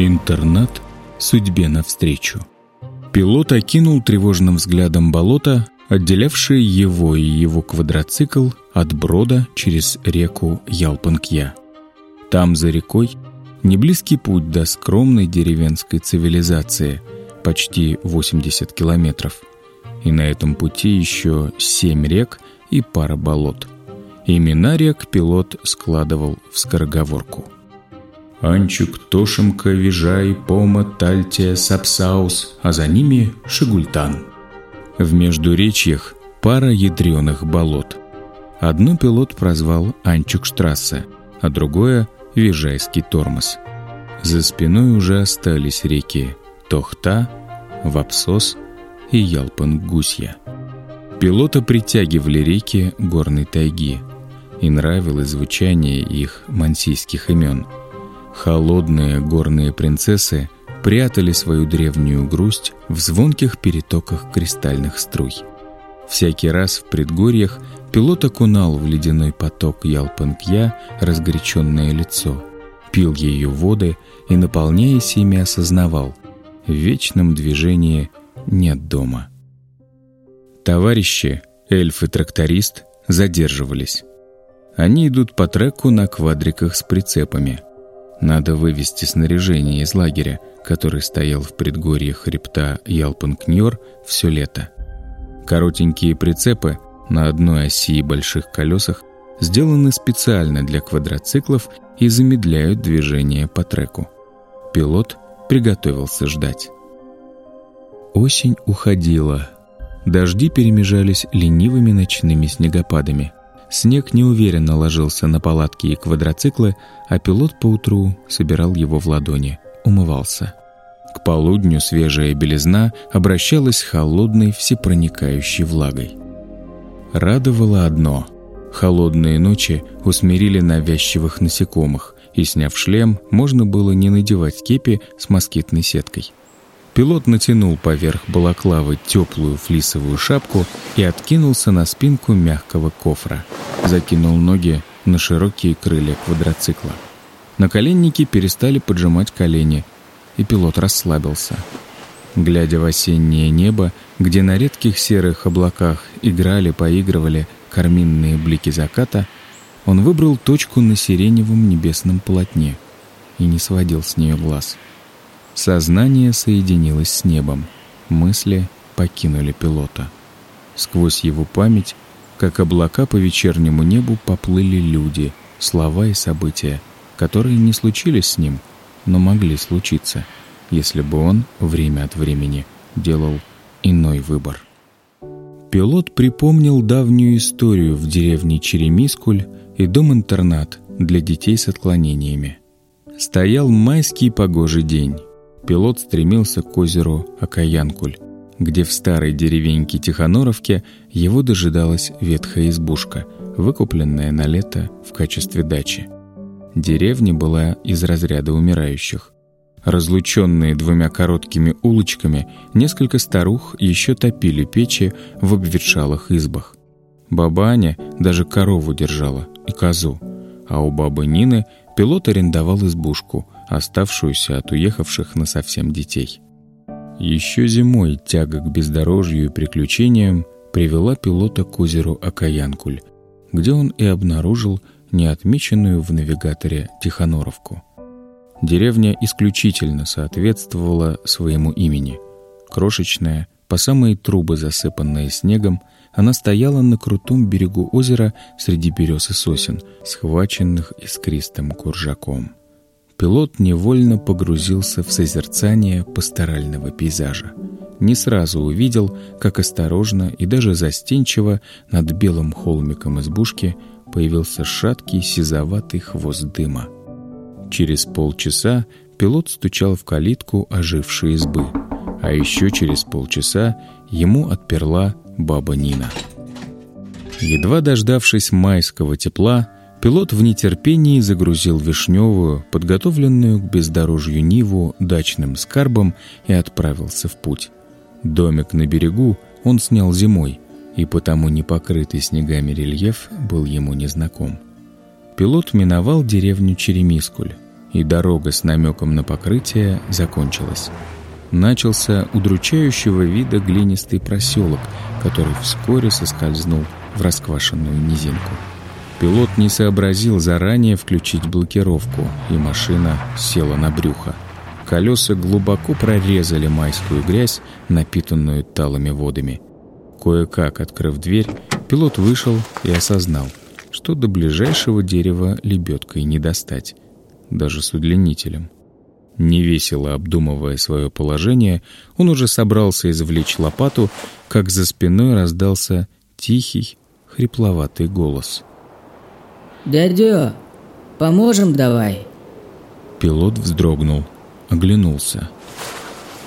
Интернат судьбе навстречу. Пилот окинул тревожным взглядом болото, отделявшее его и его квадроцикл от брода через реку Ялпанкья. Там, за рекой, неблизкий путь до скромной деревенской цивилизации, почти 80 километров. И на этом пути еще семь рек и пара болот. Имена рек пилот складывал в скороговорку. Анчук, Тошемка, Вижай, Пома, Тальтия, Сапсаус, а за ними Шигультан. В междуречьях пара ядреных болот. Одну пилот прозвал Анчукштрассе, а другое — Вижайский тормоз. За спиной уже остались реки Тохта, Вапсос и Ялпан-Гусья. Пилота притягивали реки горной тайги, и нравилось звучание их мансийских имен — Холодные горные принцессы прятали свою древнюю грусть в звонких перетоках кристальных струй. Всякий раз в предгорьях пилот окунал в ледяной поток Ялпанкья разгоряченное лицо, пил ее воды и, наполняясь ими, осознавал — в вечном движении нет дома. Товарищи, эльф и тракторист, задерживались. Они идут по треку на квадриках с прицепами — надо вывести снаряжение из лагеря, который стоял в предгорье хребта Ялпанкньор все лето. Коротенькие прицепы на одной оси и больших колесах сделаны специально для квадроциклов и замедляют движение по треку. Пилот приготовился ждать. Осень уходила. Дожди перемежались ленивыми ночными снегопадами – Снег неуверенно ложился на палатки и квадроциклы, а пилот поутру собирал его в ладони, умывался. К полудню свежая белизна обращалась холодной всепроникающей влагой. Радовало одно — холодные ночи усмирили навязчивых насекомых, и, сняв шлем, можно было не надевать кепи с москитной сеткой. Пилот натянул поверх балаклавы теплую флисовую шапку и откинулся на спинку мягкого кофра. Закинул ноги на широкие крылья квадроцикла. Наколенники перестали поджимать колени, и пилот расслабился. Глядя в осеннее небо, где на редких серых облаках играли, поигрывали карминные блики заката, он выбрал точку на сиреневом небесном полотне и не сводил с нее глаз — Сознание соединилось с небом. Мысли покинули пилота. Сквозь его память, как облака по вечернему небу, поплыли люди, слова и события, которые не случились с ним, но могли случиться, если бы он время от времени делал иной выбор. Пилот припомнил давнюю историю в деревне Черемискуль и дом-интернат для детей с отклонениями. Стоял майский погожий день пилот стремился к озеру Акаянкуль, где в старой деревеньке Тихоноровке его дожидалась ветхая избушка, выкупленная на лето в качестве дачи. Деревня была из разряда умирающих. Разлученные двумя короткими улочками, несколько старух еще топили печи в обветшалых избах. Баба Аня даже корову держала и козу, а у бабы Нины пилот арендовал избушку – оставшуюся от уехавших на совсем детей. Еще зимой тяга к бездорожью и приключениям привела пилота к озеру Акаянкуль, где он и обнаружил неотмеченную в навигаторе Тихоноровку. Деревня исключительно соответствовала своему имени. Крошечная, по самые трубы засыпанная снегом, она стояла на крутом берегу озера среди берез и сосен, схваченных искристым куржаком пилот невольно погрузился в созерцание пасторального пейзажа. Не сразу увидел, как осторожно и даже застенчиво над белым холмиком избушки появился шаткий сизоватый хвост дыма. Через полчаса пилот стучал в калитку ожившей избы, а еще через полчаса ему отперла баба Нина. Едва дождавшись майского тепла, Пилот в нетерпении загрузил вишневую, подготовленную к бездорожью Ниву дачным скарбом и отправился в путь. Домик на берегу он снял зимой, и потому непокрытый снегами рельеф был ему незнаком. Пилот миновал деревню Черемискуль. и дорога с намеком на покрытие закончилась. Начался удручающего вида глинистый проселок, который вскоре соскользнул в расквашенную низинку. Пилот не сообразил заранее включить блокировку, и машина села на брюхо. Колеса глубоко прорезали майскую грязь, напитанную талыми водами. Кое-как открыв дверь, пилот вышел и осознал, что до ближайшего дерева лебедкой не достать, даже с удлинителем. Невесело обдумывая свое положение, он уже собрался извлечь лопату, как за спиной раздался тихий, хрипловатый голос. «Дядя, поможем давай!» Пилот вздрогнул, оглянулся.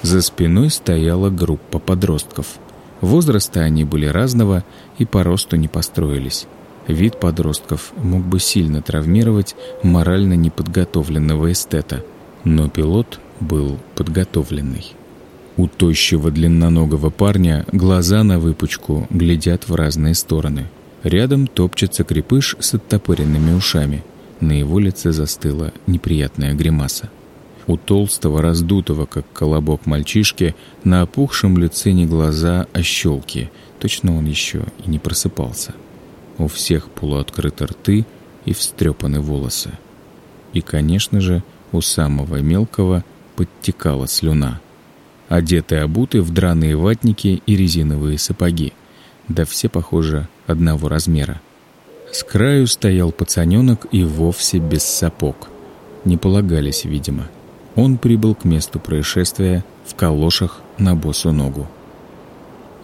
За спиной стояла группа подростков. Возраста они были разного и по росту не построились. Вид подростков мог бы сильно травмировать морально неподготовленного эстета, но пилот был подготовленный. У тощего длинноногого парня глаза на выпучку глядят в разные стороны. Рядом топчется крепыш с оттопыренными ушами. На его лице застыла неприятная гримаса. У толстого, раздутого, как колобок мальчишки, на опухшем лице не глаза, а щелки. Точно он еще и не просыпался. У всех полуоткрыты рты и встрепаны волосы. И, конечно же, у самого мелкого подтекала слюна. Одеты обуты в драные ватники и резиновые сапоги. Да все, похоже, одного размера. С краю стоял пацаненок и вовсе без сапог. Не полагались, видимо. Он прибыл к месту происшествия в калошах на босу ногу.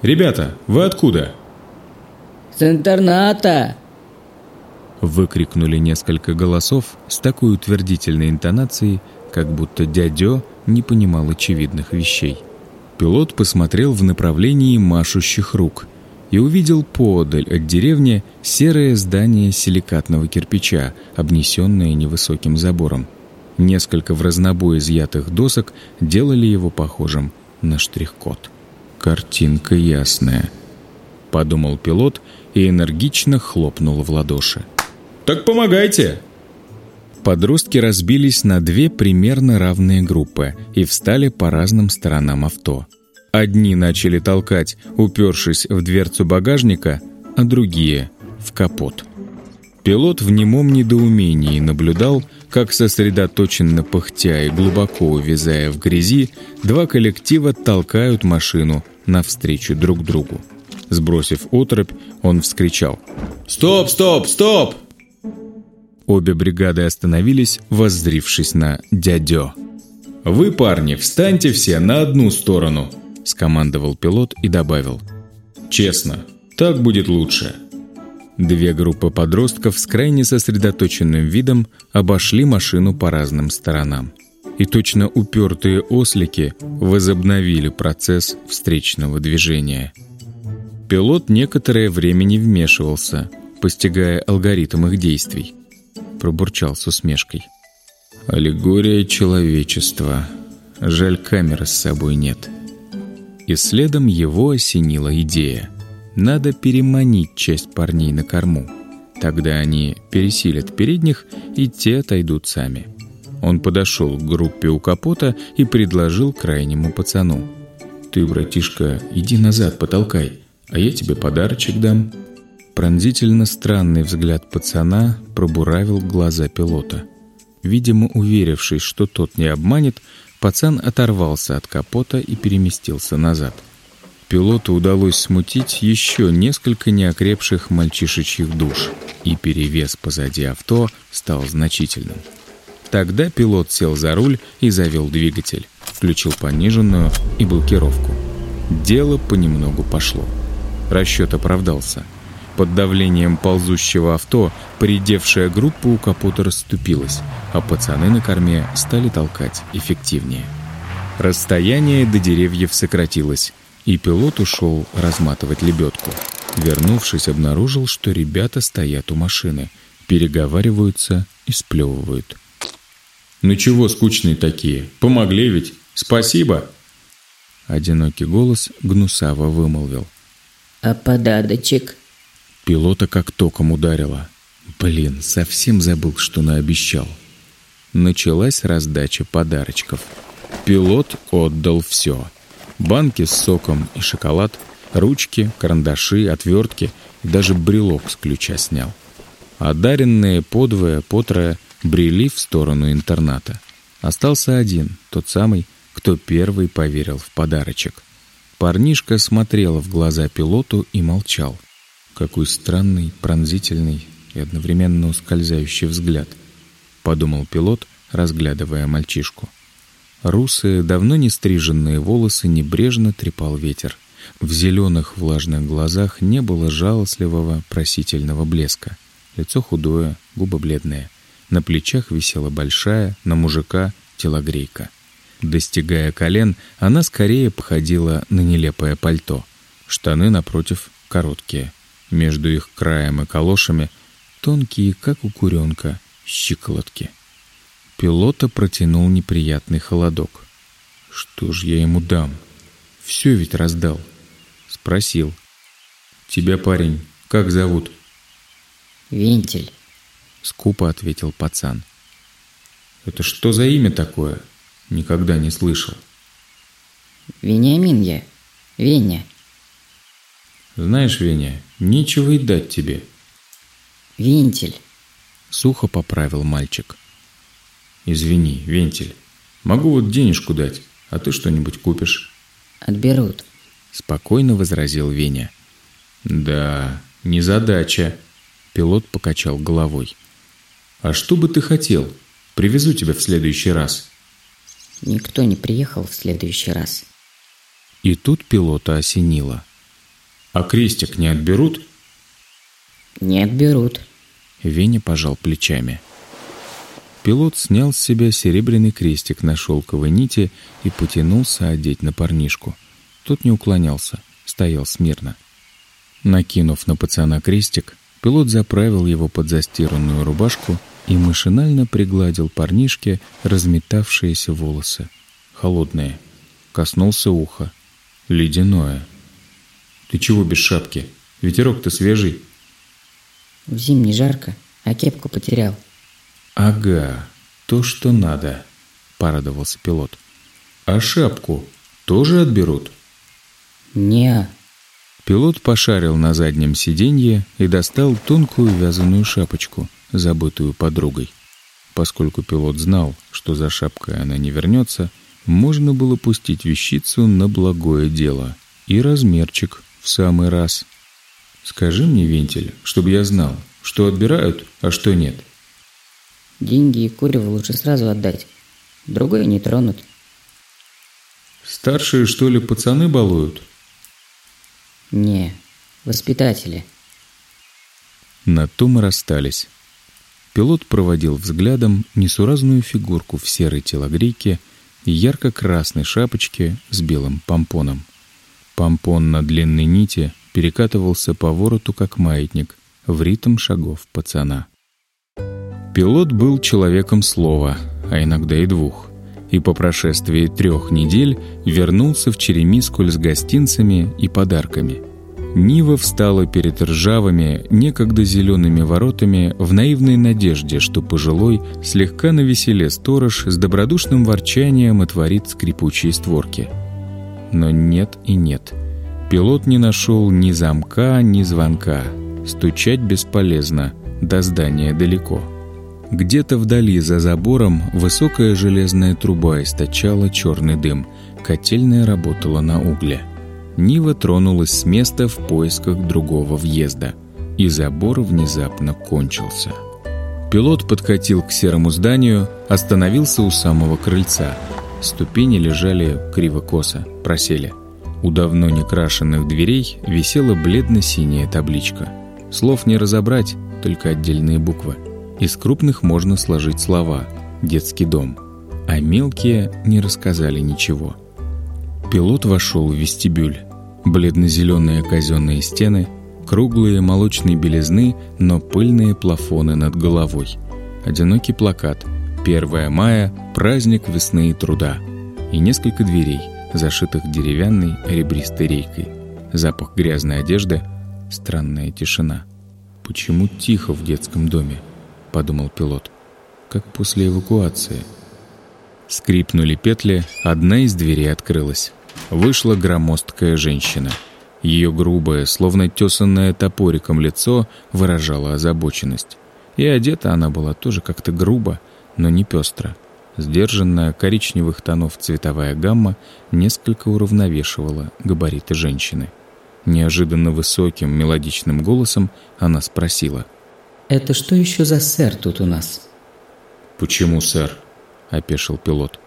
«Ребята, вы откуда?» «С интерната!» Выкрикнули несколько голосов с такой утвердительной интонацией, как будто дядё не понимал очевидных вещей. Пилот посмотрел в направлении машущих рук и увидел подаль от деревни серое здание силикатного кирпича, обнесенное невысоким забором. Несколько в разнобой изъятых досок делали его похожим на штрих-код. «Картинка ясная», — подумал пилот и энергично хлопнул в ладоши. «Так помогайте!» Подростки разбились на две примерно равные группы и встали по разным сторонам авто. Одни начали толкать, упершись в дверцу багажника, а другие — в капот. Пилот в немом недоумении наблюдал, как сосредоточенно пыхтя и глубоко увязая в грязи, два коллектива толкают машину навстречу друг другу. Сбросив отрыбь, он вскричал «Стоп, стоп, стоп!» Обе бригады остановились, воззрившись на дядё. «Вы, парни, встаньте все на одну сторону!» — скомандовал пилот и добавил. «Честно, так будет лучше!» Две группы подростков с крайне сосредоточенным видом обошли машину по разным сторонам. И точно упертые ослики возобновили процесс встречного движения — Пилот некоторое время не вмешивался, постигая алгоритм их действий. Пробурчал с усмешкой. «Аллегория человечества. Жаль, камеры с собой нет». И следом его осенила идея. Надо переманить часть парней на корму. Тогда они пересилят передних, и те отойдут сами. Он подошел к группе у капота и предложил крайнему пацану. «Ты, братишка, иди назад, потолкай а я тебе подарочек дам». Пронзительно странный взгляд пацана пробуравил глаза пилота. Видимо, уверившись, что тот не обманет, пацан оторвался от капота и переместился назад. Пилоту удалось смутить еще несколько неокрепших мальчишечьих душ, и перевес позади авто стал значительным. Тогда пилот сел за руль и завел двигатель, включил пониженную и блокировку. Дело понемногу пошло. Расчет оправдался. Под давлением ползущего авто поредевшая группа у капота расступилась, а пацаны на корме стали толкать эффективнее. Расстояние до деревьев сократилось, и пилот ушел разматывать лебедку. Вернувшись, обнаружил, что ребята стоят у машины, переговариваются и сплевывают. «Ну чего скучные такие? Помогли ведь? Спасибо!» Одинокий голос гнусаво вымолвил. А подадочек? Пилота как током ударило. Блин, совсем забыл, что наобещал. началась раздача подарочков. Пилот отдал все. Банки с соком и шоколад, ручки, карандаши, отвертки и даже брелок с ключа снял. Одаренные подвое, потрое брели в сторону интерната. Остался один, тот самый, кто первый поверил в подарочек. Парнишка смотрел в глаза пилоту и молчал. Какой странный, пронзительный и одновременно ускользающий взгляд, подумал пилот, разглядывая мальчишку. Русые, давно не стриженные волосы небрежно трепал ветер. В зеленых влажных глазах не было жалостливого, просительного блеска. Лицо худое, губы бледные. На плечах висела большая, на мужика, телогрейка. Достигая колен, она скорее походила на нелепое пальто. Штаны, напротив, короткие. Между их краем и калошами тонкие, как у куренка, щиколотки. Пилота протянул неприятный холодок. «Что ж я ему дам? Все ведь раздал». Спросил. «Тебя, парень, как зовут?» «Вентиль», — скупо ответил пацан. «Это что за имя такое? Никогда не слышал». «Вениамин я. Веня». «Знаешь, Веня, нечего и дать тебе». «Вентиль». Сухо поправил мальчик. «Извини, Вентиль. Могу вот денежку дать, а ты что-нибудь купишь». «Отберут», — спокойно возразил Веня. «Да, незадача», — пилот покачал головой. «А что бы ты хотел? Привезу тебя в следующий раз». «Никто не приехал в следующий раз». И тут пилота осенило. «А крестик не отберут?» «Не отберут». Веня пожал плечами. Пилот снял с себя серебряный крестик на шелковой нити и потянулся одеть на парнишку. Тот не уклонялся, стоял смирно. Накинув на пацана крестик, пилот заправил его под застиранную рубашку и машинально пригладил парнишке разметавшиеся волосы. Холодные. Коснулся уха. Ледяное. «Ты чего без шапки? Ветерок-то свежий». В зимний жарко, а кепку потерял. «Ага, то, что надо», — порадовался пилот. «А шапку тоже отберут?» «Не». Пилот пошарил на заднем сиденье и достал тонкую вязаную шапочку, забытую подругой. Поскольку пилот знал, что за шапкой она не вернется, можно было пустить вещицу на благое дело. И размерчик в самый раз. «Скажи мне, Вентиль, чтобы я знал, что отбирают, а что нет», Деньги и курево лучше сразу отдать. Другой не тронут. Старшие, что ли, пацаны балуют? Не, воспитатели. На то мы расстались. Пилот проводил взглядом несуразную фигурку в серой телогрейке и ярко-красной шапочке с белым помпоном. Помпон на длинной нити перекатывался по вороту, как маятник, в ритм шагов пацана. Пилот был человеком слова, а иногда и двух. И по прошествии трех недель вернулся в Черемискуль с гостинцами и подарками. Нива встала перед ржавыми, некогда зелеными воротами в наивной надежде, что пожилой, слегка навеселе сторож с добродушным ворчанием отворит скрипучие створки. Но нет и нет. Пилот не нашел ни замка, ни звонка. Стучать бесполезно, до здания далеко. Где-то вдали за забором высокая железная труба источала черный дым. Котельная работала на угле. Нива тронулась с места в поисках другого въезда. И забор внезапно кончился. Пилот подкатил к серому зданию, остановился у самого крыльца. Ступени лежали криво-косо, просели. У давно не крашенных дверей висела бледно-синяя табличка. Слов не разобрать, только отдельные буквы. Из крупных можно сложить слова «детский дом», а мелкие не рассказали ничего. Пилот вошел в вестибюль. Бледно-зеленые казенные стены, круглые молочные белизны, но пыльные плафоны над головой. Одинокий плакат «1 мая – праздник весны и труда» и несколько дверей, зашитых деревянной ребристой рейкой. Запах грязной одежды, странная тишина. Почему тихо в детском доме? подумал пилот. как после эвакуации. Скрипнули петли, одна из дверей открылась. Вышла громоздкая женщина. Ее грубое, словно тесанное топориком лицо выражало озабоченность. И одета она была тоже как-то грубо, но не пестро. Сдержанная коричневых тонов цветовая гамма несколько уравновешивала габариты женщины. Неожиданно высоким мелодичным голосом она спросила. «Это что еще за сэр тут у нас?» «Почему сэр?» – опешил пилот.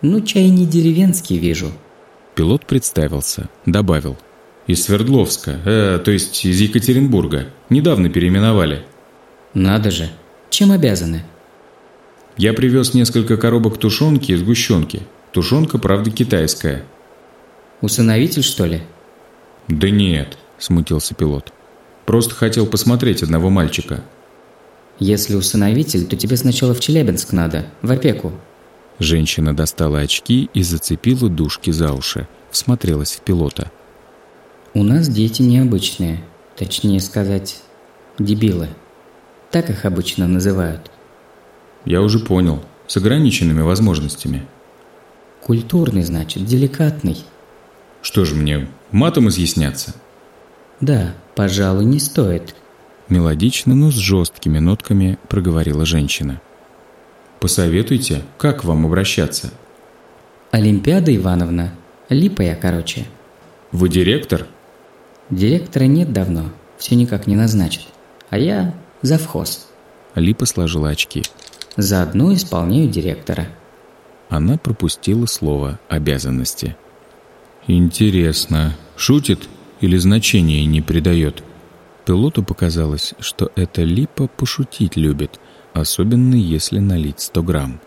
«Ну, чай не деревенский вижу». Пилот представился, добавил. «Из Свердловска, э, то есть из Екатеринбурга. Недавно переименовали». «Надо же. Чем обязаны?» «Я привез несколько коробок тушенки и сгущенки. Тушенка, правда, китайская». «Усыновитель, что ли?» «Да нет», – смутился пилот. «Просто хотел посмотреть одного мальчика». «Если усыновитель, то тебе сначала в Челябинск надо, в опеку». Женщина достала очки и зацепила дужки за уши, всмотрелась в пилота. «У нас дети необычные, точнее сказать, дебилы. Так их обычно называют». «Я уже понял, с ограниченными возможностями». «Культурный, значит, деликатный». «Что же мне, матом изъясняться?» «Да, пожалуй, не стоит». Мелодично, но с жесткими нотками проговорила женщина. «Посоветуйте, как вам обращаться?» «Олимпиада Ивановна. Липа я, короче». «Вы директор?» «Директора нет давно. Все никак не назначат. А я завхоз». Липа сложила очки. «Заодно исполняю директора». Она пропустила слово «обязанности». «Интересно, шутит или значения не придает?» Пилоту показалось, что эта липа пошутить любит, особенно если налить 100 грамм.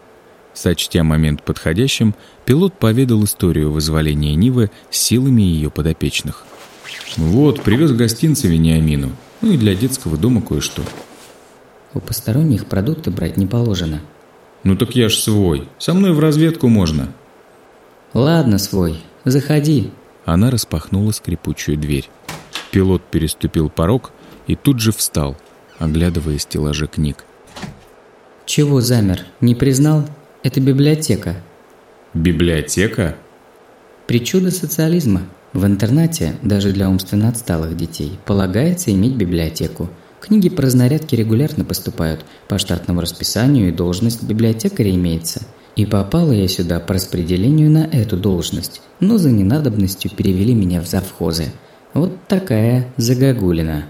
Сочтя момент подходящим, пилот поведал историю вызволения Нивы силами ее подопечных. «Вот, привез гостинцы Вениамину, ну и для детского дома кое-что». «У посторонних продукты брать не положено». «Ну так я ж свой, со мной в разведку можно». «Ладно, свой, заходи». Она распахнула скрипучую дверь. Пилот переступил порог и тут же встал, оглядывая стеллажи книг. «Чего замер? Не признал? Это библиотека». «Библиотека?» «Причуда социализма. В интернате, даже для умственно отсталых детей, полагается иметь библиотеку. Книги по разнарядке регулярно поступают, по штатному расписанию и должность библиотекаря имеется. И попала я сюда по распределению на эту должность, но за ненадобностью перевели меня в завхозы. Вот такая загогулина».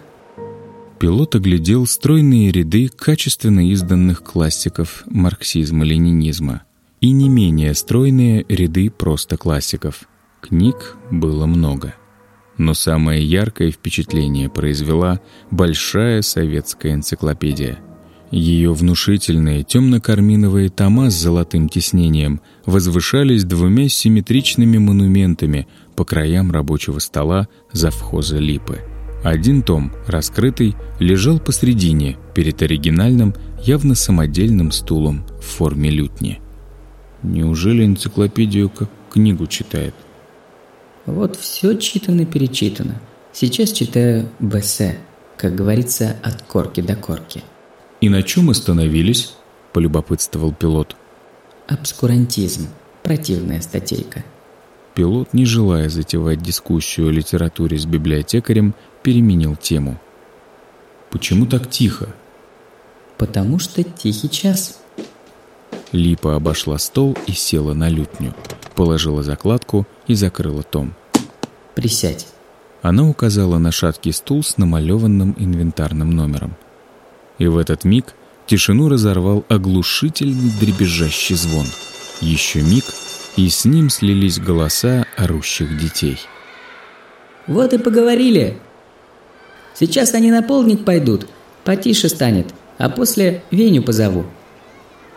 Пилот оглядел стройные ряды качественно изданных классиков марксизма-ленинизма и не менее стройные ряды просто классиков. Книг было много. Но самое яркое впечатление произвела большая советская энциклопедия. Ее внушительные темно-карминовые тома с золотым тиснением возвышались двумя симметричными монументами по краям рабочего стола завхоза Липы – один том, раскрытый, лежал посредине, перед оригинальным, явно самодельным стулом в форме лютни. Неужели энциклопедию как книгу читает? Вот все читано-перечитано. Сейчас читаю БС, как говорится, от корки до корки. «И на чем остановились?» – полюбопытствовал пилот. Обскурантизм. Противная статейка. Пилот, не желая затевать дискуссию о литературе с библиотекарем, переменил тему. «Почему так тихо?» «Потому что тихий час». Липа обошла стол и села на лютню, положила закладку и закрыла том. «Присядь». Она указала на шаткий стул с намалеванным инвентарным номером. И в этот миг тишину разорвал оглушительный дребезжащий звон. Еще миг — и с ним слились голоса орущих детей. «Вот и поговорили. Сейчас они наполнить пойдут, потише станет, а после Веню позову».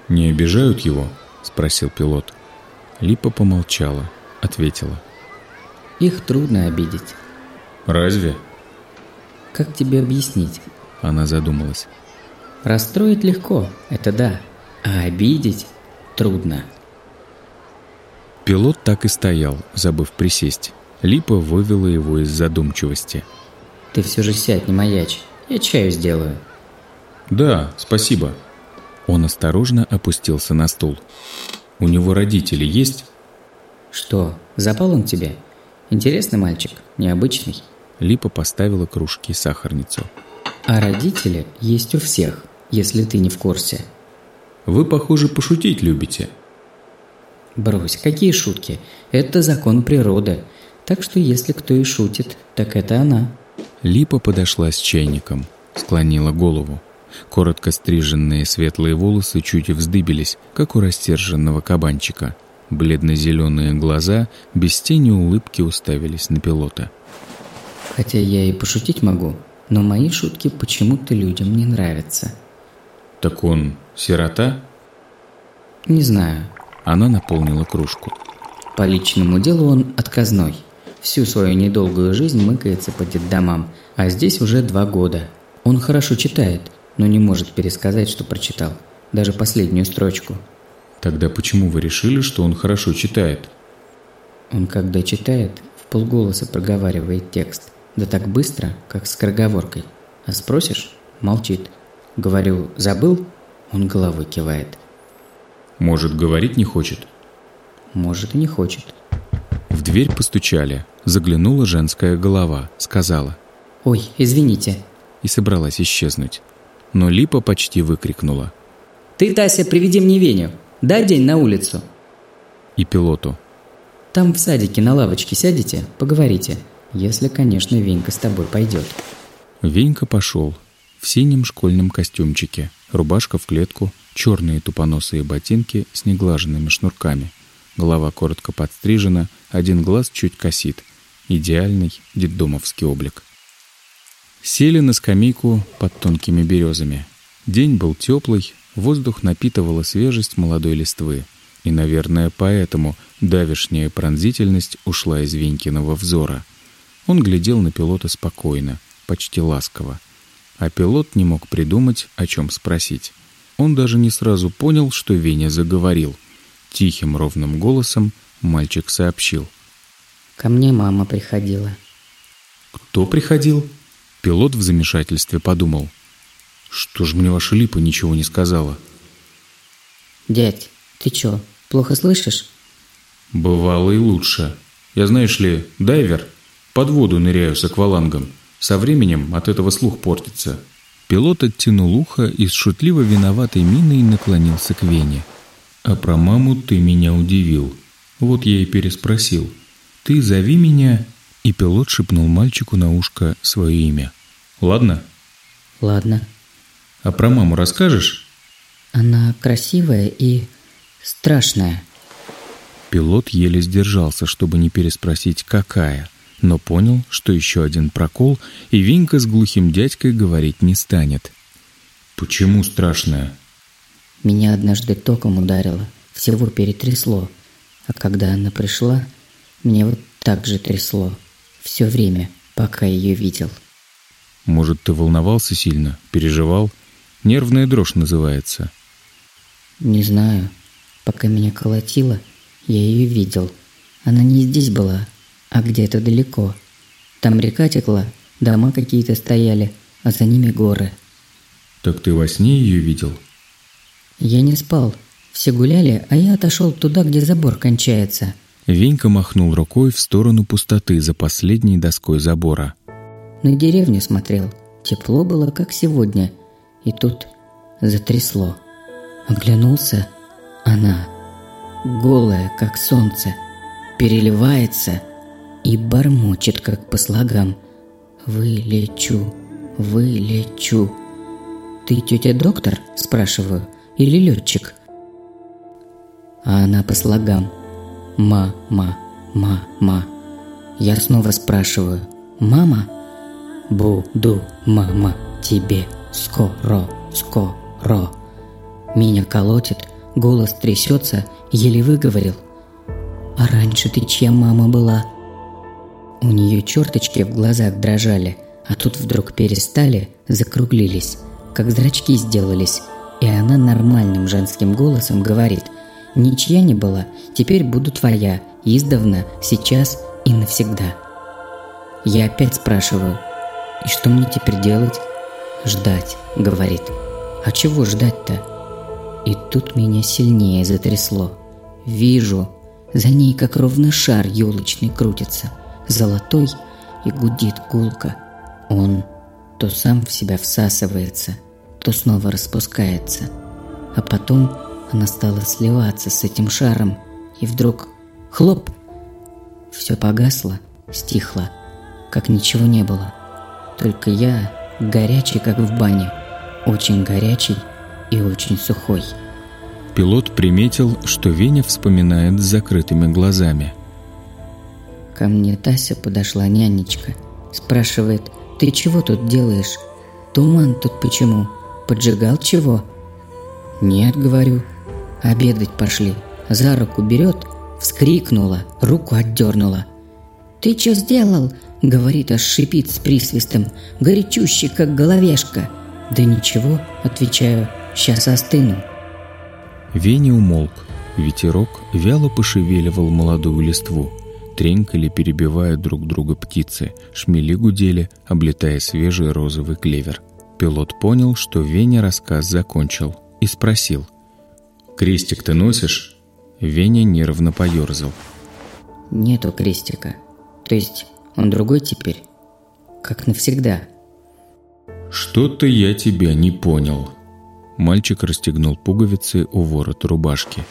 «Не обижают его?» – спросил пилот. Липа помолчала, ответила. «Их трудно обидеть». «Разве?» «Как тебе объяснить?» Она задумалась. «Расстроить легко, это да, а обидеть трудно». Пилот так и стоял, забыв присесть. Липа вывела его из задумчивости. «Ты все же сядь, не маячь. Я чаю сделаю». «Да, спасибо». Он осторожно опустился на стул. «У него родители есть?» «Что, запал он тебе? Интересный мальчик, необычный». Липа поставила кружки и сахарницу. «А родители есть у всех, если ты не в курсе». «Вы, похоже, пошутить любите». «Брось, какие шутки? Это закон природы. Так что если кто и шутит, так это она». Липа подошла с чайником, склонила голову. Коротко стриженные светлые волосы чуть вздыбились, как у растерженного кабанчика. Бледно-зеленые глаза без тени улыбки уставились на пилота. Хотя я и пошутить могу, но мои шутки почему-то людям не нравятся. Так он сирота? Не знаю. Она наполнила кружку. По личному делу он отказной. Всю свою недолгую жизнь мыкается по детдомам, а здесь уже два года. Он хорошо читает, но не может пересказать, что прочитал. Даже последнюю строчку. Тогда почему вы решили, что он хорошо читает? Он, когда читает, в полголоса проговаривает текст. Да так быстро, как с скороговоркой. А спросишь – молчит. Говорю «забыл?» Он головой кивает. Может, говорить не хочет? Может, и не хочет. В дверь постучали. Заглянула женская голова. Сказала. «Ой, извините». И собралась исчезнуть но Липа почти выкрикнула. «Ты, Тася, приведи мне Веню. Дай день на улицу». И пилоту. «Там в садике на лавочке сядете, поговорите. Если, конечно, Венька с тобой пойдет». Венька пошел. В синем школьном костюмчике, рубашка в клетку, черные тупоносые ботинки с неглаженными шнурками. Голова коротко подстрижена, один глаз чуть косит. Идеальный детдомовский облик. Сели на скамейку под тонкими березами. День был теплый, воздух напитывала свежесть молодой листвы. И, наверное, поэтому давишняя пронзительность ушла из Венькиного взора. Он глядел на пилота спокойно, почти ласково. А пилот не мог придумать, о чем спросить. Он даже не сразу понял, что Веня заговорил. Тихим ровным голосом мальчик сообщил. «Ко мне мама приходила». «Кто приходил?» Пилот в замешательстве подумал. «Что ж мне ваша липа ничего не сказала?» «Дядь, ты чё, плохо слышишь?» «Бывало и лучше. Я, знаешь ли, дайвер. Под воду ныряю с аквалангом. Со временем от этого слух портится». Пилот оттянул ухо и с шутливо виноватой миной наклонился к Вене. «А про маму ты меня удивил. Вот я и переспросил. Ты зови меня и пилот шепнул мальчику на ушко свое имя. «Ладно?» «Ладно». «А про маму расскажешь?» «Она красивая и страшная». Пилот еле сдержался, чтобы не переспросить «какая», но понял, что еще один прокол, и Винка с глухим дядькой говорить не станет. «Почему страшная?» Меня однажды током ударило, всего перетрясло, а когда она пришла, мне вот так же трясло. Все время, пока ее видел. Может, ты волновался сильно, переживал? Нервная дрожь называется. Не знаю. Пока меня колотило, я ее видел. Она не здесь была, а где-то далеко. Там река текла, дома какие-то стояли, а за ними горы. Так ты во сне ее видел? Я не спал. Все гуляли, а я отошел туда, где забор кончается – Венька махнул рукой в сторону пустоты за последней доской забора. На деревню смотрел. Тепло было, как сегодня. И тут затрясло. Оглянулся. Она, голая, как солнце, переливается и бормочет, как по слогам. «Вылечу, вылечу». «Ты тетя доктор?» – спрашиваю. «Или летчик?» А она по слогам – Ма-ма, ма-ма. Я снова спрашиваю. Мама? Буду, мама, тебе скоро, скоро. Меня колотит, голос трясется, еле выговорил. А раньше ты чья мама была? У нее черточки в глазах дрожали, а тут вдруг перестали, закруглились, как зрачки сделались, и она нормальным женским голосом говорит – Ничья не была, теперь буду твоя, издавна, сейчас и навсегда. Я опять спрашиваю, и что мне теперь делать? Ждать, говорит. А чего ждать-то? И тут меня сильнее затрясло. Вижу, за ней как ровно шар елочный крутится, золотой и гудит гулко. Он то сам в себя всасывается, то снова распускается. А потом она стала сливаться с этим шаром, и вдруг хлоп! Все погасло, стихло, как ничего не было. Только я горячий, как в бане, очень горячий и очень сухой. Пилот приметил, что Веня вспоминает с закрытыми глазами. Ко мне Тася подошла нянечка. Спрашивает, ты чего тут делаешь? Туман тут почему? Поджигал чего? Нет, говорю. Обедать пошли. За руку берет, вскрикнула, руку отдернула. «Ты что сделал?» — говорит, аж шипит с присвистом, горячущий, как головешка. «Да ничего», — отвечаю, — «сейчас остыну». Веня умолк. Ветерок вяло пошевеливал молодую листву. Тренькали, перебивая друг друга птицы. Шмели гудели, облетая свежий розовый клевер. Пилот понял, что Веня рассказ закончил, и спросил. «Крестик ты носишь?» Веня нервно поерзал. «Нету крестика. То есть он другой теперь? Как навсегда?» «Что-то я тебя не понял», Мальчик расстегнул пуговицы у ворота рубашки.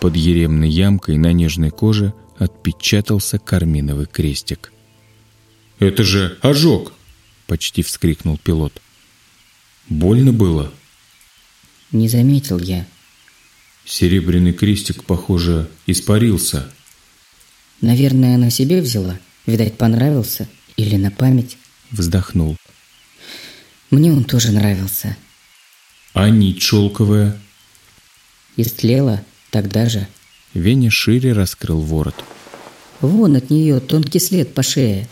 Под еремной ямкой на нежной коже отпечатался карминовый крестик. «Это же ожог!» – почти вскрикнул пилот. «Больно было?» «Не заметил я». Серебряный крестик, похоже, испарился. «Наверное, она себе взяла. Видать, понравился. Или на память?» Вздохнул. «Мне он тоже нравился. А нить шелковая? Истлела тогда же. Веня шире раскрыл ворот. Вон от нее тонкий след по шее.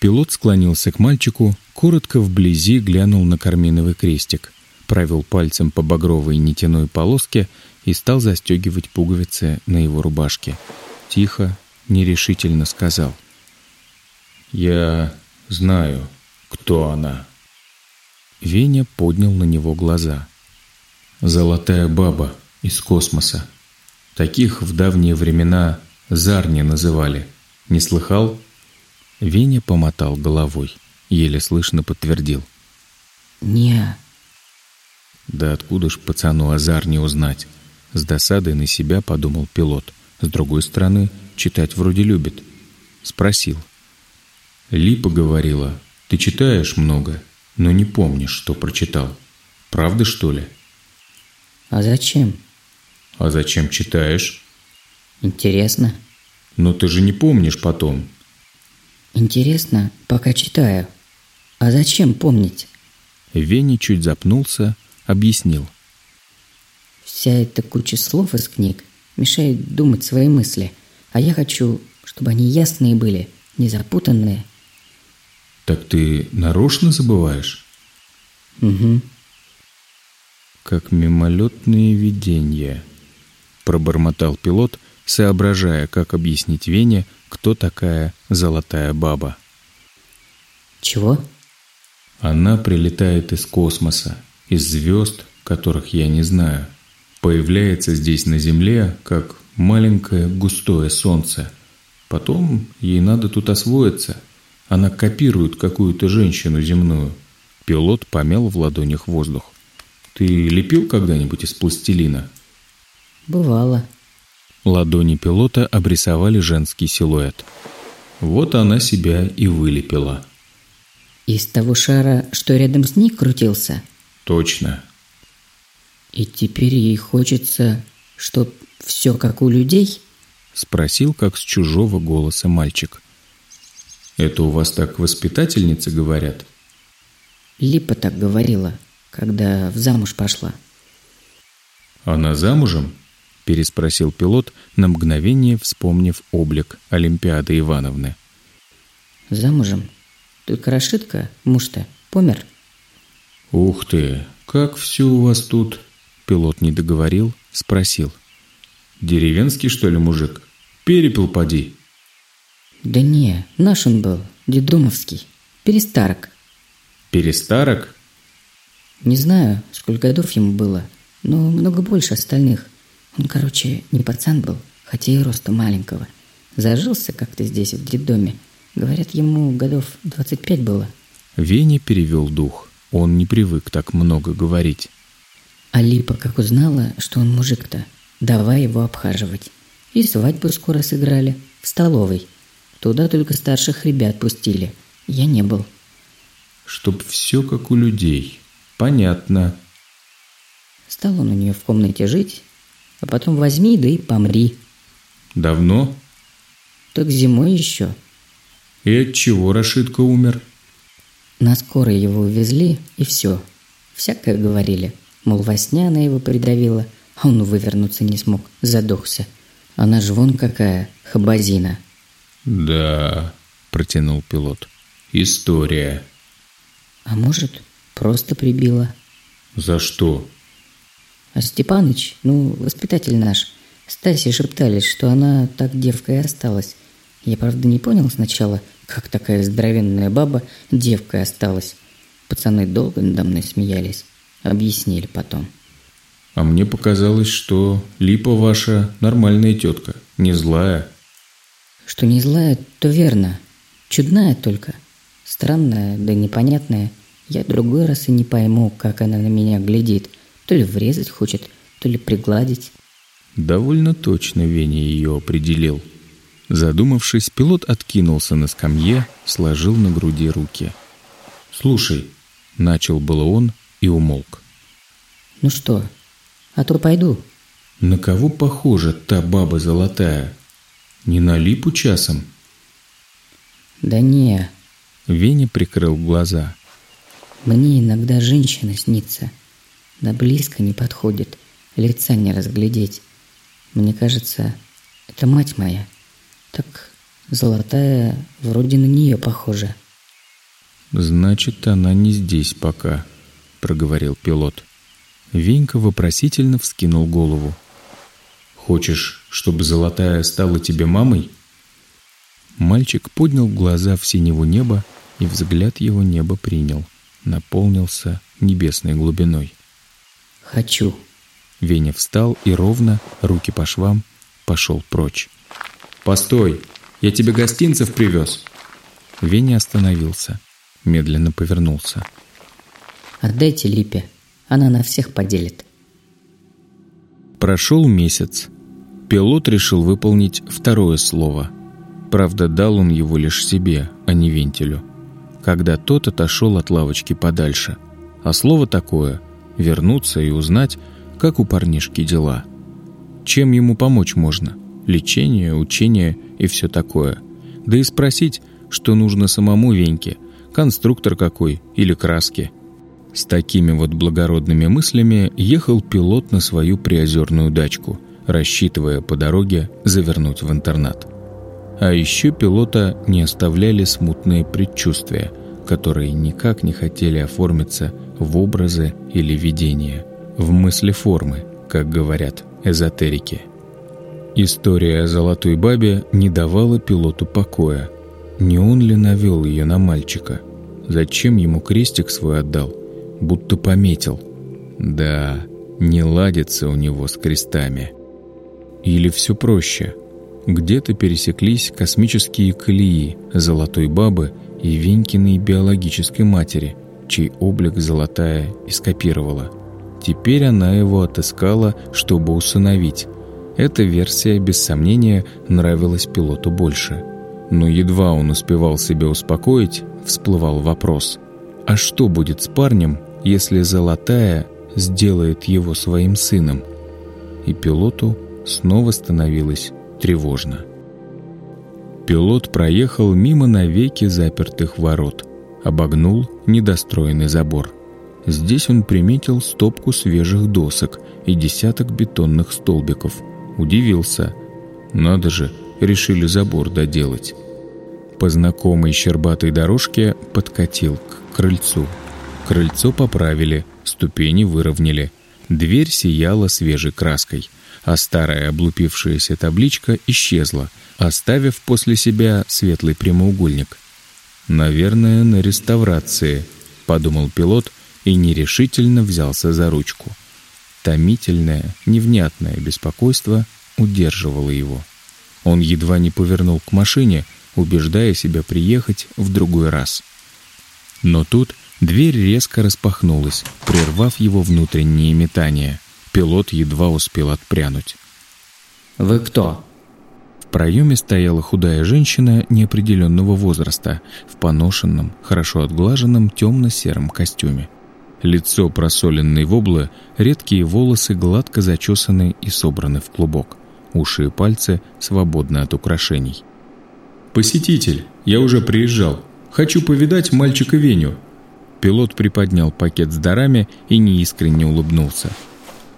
Пилот склонился к мальчику, коротко вблизи глянул на карминовый крестик, провел пальцем по багровой нитяной полоске и стал застегивать пуговицы на его рубашке. Тихо, нерешительно сказал. «Я знаю, кто она». Веня поднял на него глаза – Золотая баба из космоса. Таких в давние времена Зарни называли. Не слыхал? Веня помотал головой, еле слышно подтвердил. Не. Да откуда ж пацану о Зарне узнать? С досадой на себя подумал пилот. С другой стороны, читать вроде любит. Спросил. Липа говорила, ты читаешь много, но не помнишь, что прочитал. Правда, что ли? А зачем? А зачем читаешь? Интересно. Но ты же не помнишь потом. Интересно, пока читаю. А зачем помнить? Венни чуть запнулся, объяснил. Вся эта куча слов из книг мешает думать свои мысли, а я хочу, чтобы они ясные были, не запутанные. Так ты нарочно забываешь? Угу как мимолетные видения», — пробормотал пилот, соображая, как объяснить Вене, кто такая золотая баба. «Чего?» «Она прилетает из космоса, из звезд, которых я не знаю. Появляется здесь на Земле, как маленькое густое солнце. Потом ей надо тут освоиться. Она копирует какую-то женщину земную». Пилот помял в ладонях воздух. Ты лепил когда-нибудь из пластилина? Бывало. Ладони пилота обрисовали женский силуэт. Вот она себя и вылепила. Из того шара, что рядом с ней крутился? Точно. И теперь ей хочется, чтоб все как у людей? Спросил, как с чужого голоса мальчик. Это у вас так воспитательницы говорят? Липа так говорила когда в замуж пошла. «Она замужем?» – переспросил пилот, на мгновение вспомнив облик Олимпиады Ивановны. «Замужем? Только Рашидка, муж-то, помер?» «Ух ты, как все у вас тут!» Пилот не договорил, спросил. «Деревенский, что ли, мужик? Перепил поди?» «Да не, наш он был, дедумовский, перестарок». «Перестарок?» Не знаю, сколько годов ему было. но много больше остальных. Он, короче, не пацан был, хотя и роста маленького. Зажился как-то здесь, в детдоме. Говорят, ему годов 25 было. Веня перевел дух. Он не привык так много говорить. А Липа, как узнала, что он мужик-то, давай его обхаживать. И свадьбу скоро сыграли, в столовой. Туда только старших ребят пустили. Я не был. Чтоб все как у людей. Понятно. Стал он у нее в комнате жить, а потом возьми, да и помри. Давно? Так зимой еще. И от чего Рашидка умер? На скорой его увезли, и все. Всякое говорили. Мол, во сне она его придавила, а он вывернуться не смог, задохся. Она ж вон какая, хабазина. Да, протянул пилот. История. А может, просто прибила? За что? А Степаныч, ну, воспитатель наш, Стаси шептались, что она так девкой осталась. Я, правда, не понял сначала, как такая здоровенная баба девкой осталась. Пацаны долго надо мной смеялись. Объяснили потом. А мне показалось, что Липа ваша нормальная тетка, не злая. Что не злая, то верно. Чудная только. Странная, да непонятная. Я другой раз и не пойму, как она на меня глядит. То ли врезать хочет, то ли пригладить. Довольно точно Веня ее определил. Задумавшись, пилот откинулся на скамье, сложил на груди руки. «Слушай», — начал было он и умолк. «Ну что, а то пойду». «На кого похожа та баба золотая? Не на липу часом?» «Да не». Веня прикрыл глаза. «Мне иногда женщина снится. Да близко не подходит, лица не разглядеть. Мне кажется, это мать моя. Так золотая вроде на нее похожа». «Значит, она не здесь пока», — проговорил пилот. Венька вопросительно вскинул голову. «Хочешь, чтобы золотая стала тебе мамой?» Мальчик поднял глаза в синего неба, и взгляд его неба принял, наполнился небесной глубиной. «Хочу». Веня встал и ровно, руки по швам, пошел прочь. «Постой! Я тебе гостинцев привез!» Веня остановился, медленно повернулся. «Отдайте Липе, она на всех поделит». Прошел месяц. Пилот решил выполнить второе слово. Правда, дал он его лишь себе, а не вентилю. Когда тот отошел от лавочки подальше. А слово такое — вернуться и узнать, как у парнишки дела. Чем ему помочь можно? Лечение, учение и все такое. Да и спросить, что нужно самому Веньке, конструктор какой или краски – с такими вот благородными мыслями ехал пилот на свою приозерную дачку, рассчитывая по дороге завернуть в интернат. А еще пилота не оставляли смутные предчувствия, которые никак не хотели оформиться в образы или видения, в мысли формы, как говорят эзотерики. История о золотой бабе не давала пилоту покоя. Не он ли навел ее на мальчика? Зачем ему крестик свой отдал? Будто пометил. Да, не ладится у него с крестами. Или все проще. Где-то пересеклись космические колеи Золотой Бабы и Венькиной биологической матери, чей облик Золотая скопировала. Теперь она его отыскала, чтобы усыновить. Эта версия, без сомнения, нравилась пилоту больше. Но едва он успевал себя успокоить, всплывал вопрос. А что будет с парнем, если Золотая сделает его своим сыном. И пилоту снова становилось тревожно. Пилот проехал мимо навеки запертых ворот, обогнул недостроенный забор. Здесь он приметил стопку свежих досок и десяток бетонных столбиков. Удивился. Надо же, решили забор доделать. По знакомой щербатой дорожке подкатил к крыльцу – Крыльцо поправили, ступени выровняли. Дверь сияла свежей краской, а старая облупившаяся табличка исчезла, оставив после себя светлый прямоугольник. «Наверное, на реставрации», — подумал пилот и нерешительно взялся за ручку. Томительное, невнятное беспокойство удерживало его. Он едва не повернул к машине, убеждая себя приехать в другой раз. Но тут дверь резко распахнулась, прервав его внутренние метания. Пилот едва успел отпрянуть. «Вы кто?» В проеме стояла худая женщина неопределенного возраста в поношенном, хорошо отглаженном темно-сером костюме. Лицо просоленное воблы, редкие волосы гладко зачесаны и собраны в клубок. Уши и пальцы свободны от украшений. «Посетитель, я уже приезжал. Хочу повидать мальчика Веню». Пилот приподнял пакет с дарами и неискренне улыбнулся.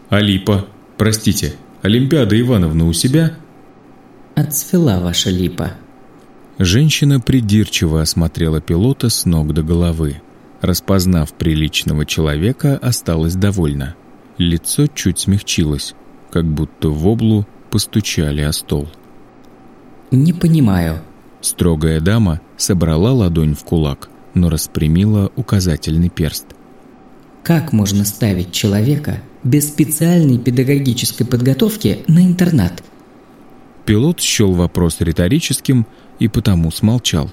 «Алипа, простите, Олимпиада Ивановна у себя?» «Отцвела ваша липа». Женщина придирчиво осмотрела пилота с ног до головы. Распознав приличного человека, осталась довольна. Лицо чуть смягчилось, как будто в облу постучали о стол. «Не понимаю». Строгая дама собрала ладонь в кулак, но распрямила указательный перст. «Как можно ставить человека без специальной педагогической подготовки на интернат. Пилот счел вопрос риторическим и потому смолчал.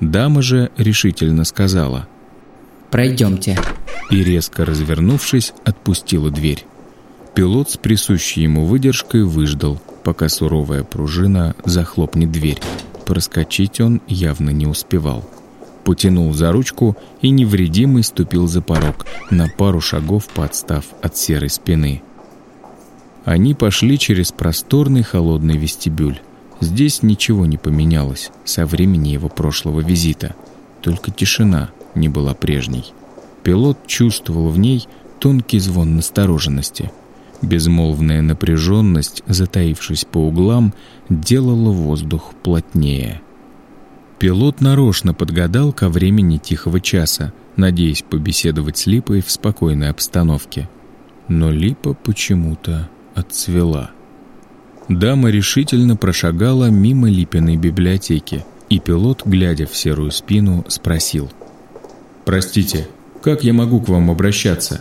Дама же решительно сказала «Пройдемте». И резко развернувшись, отпустила дверь. Пилот с присущей ему выдержкой выждал, пока суровая пружина захлопнет дверь. Проскочить он явно не успевал потянул за ручку и невредимый ступил за порог, на пару шагов подстав от серой спины. Они пошли через просторный холодный вестибюль. Здесь ничего не поменялось со времени его прошлого визита. Только тишина не была прежней. Пилот чувствовал в ней тонкий звон настороженности. Безмолвная напряженность, затаившись по углам, делала воздух плотнее. Пилот нарочно подгадал ко времени тихого часа, надеясь побеседовать с Липой в спокойной обстановке. Но Липа почему-то отцвела. Дама решительно прошагала мимо Липиной библиотеки, и пилот, глядя в серую спину, спросил. «Простите, как я могу к вам обращаться?»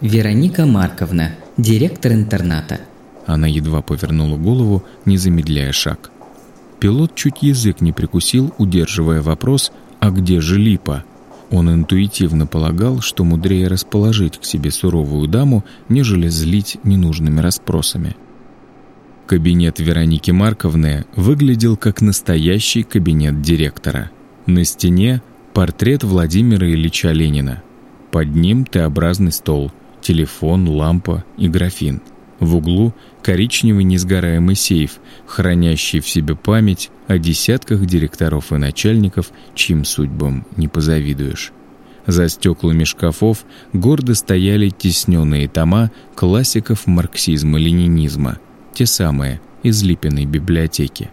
«Вероника Марковна, директор интерната». Она едва повернула голову, не замедляя шаг. Пилот чуть язык не прикусил, удерживая вопрос «А где же Липа?». Он интуитивно полагал, что мудрее расположить к себе суровую даму, нежели злить ненужными расспросами. Кабинет Вероники Марковны выглядел как настоящий кабинет директора. На стене портрет Владимира Ильича Ленина. Под ним Т-образный стол, телефон, лампа и графин – в углу коричневый несгораемый сейф, хранящий в себе память о десятках директоров и начальников, чьим судьбам не позавидуешь. За стеклами шкафов гордо стояли тесненные тома классиков марксизма-ленинизма, те самые из Липиной библиотеки.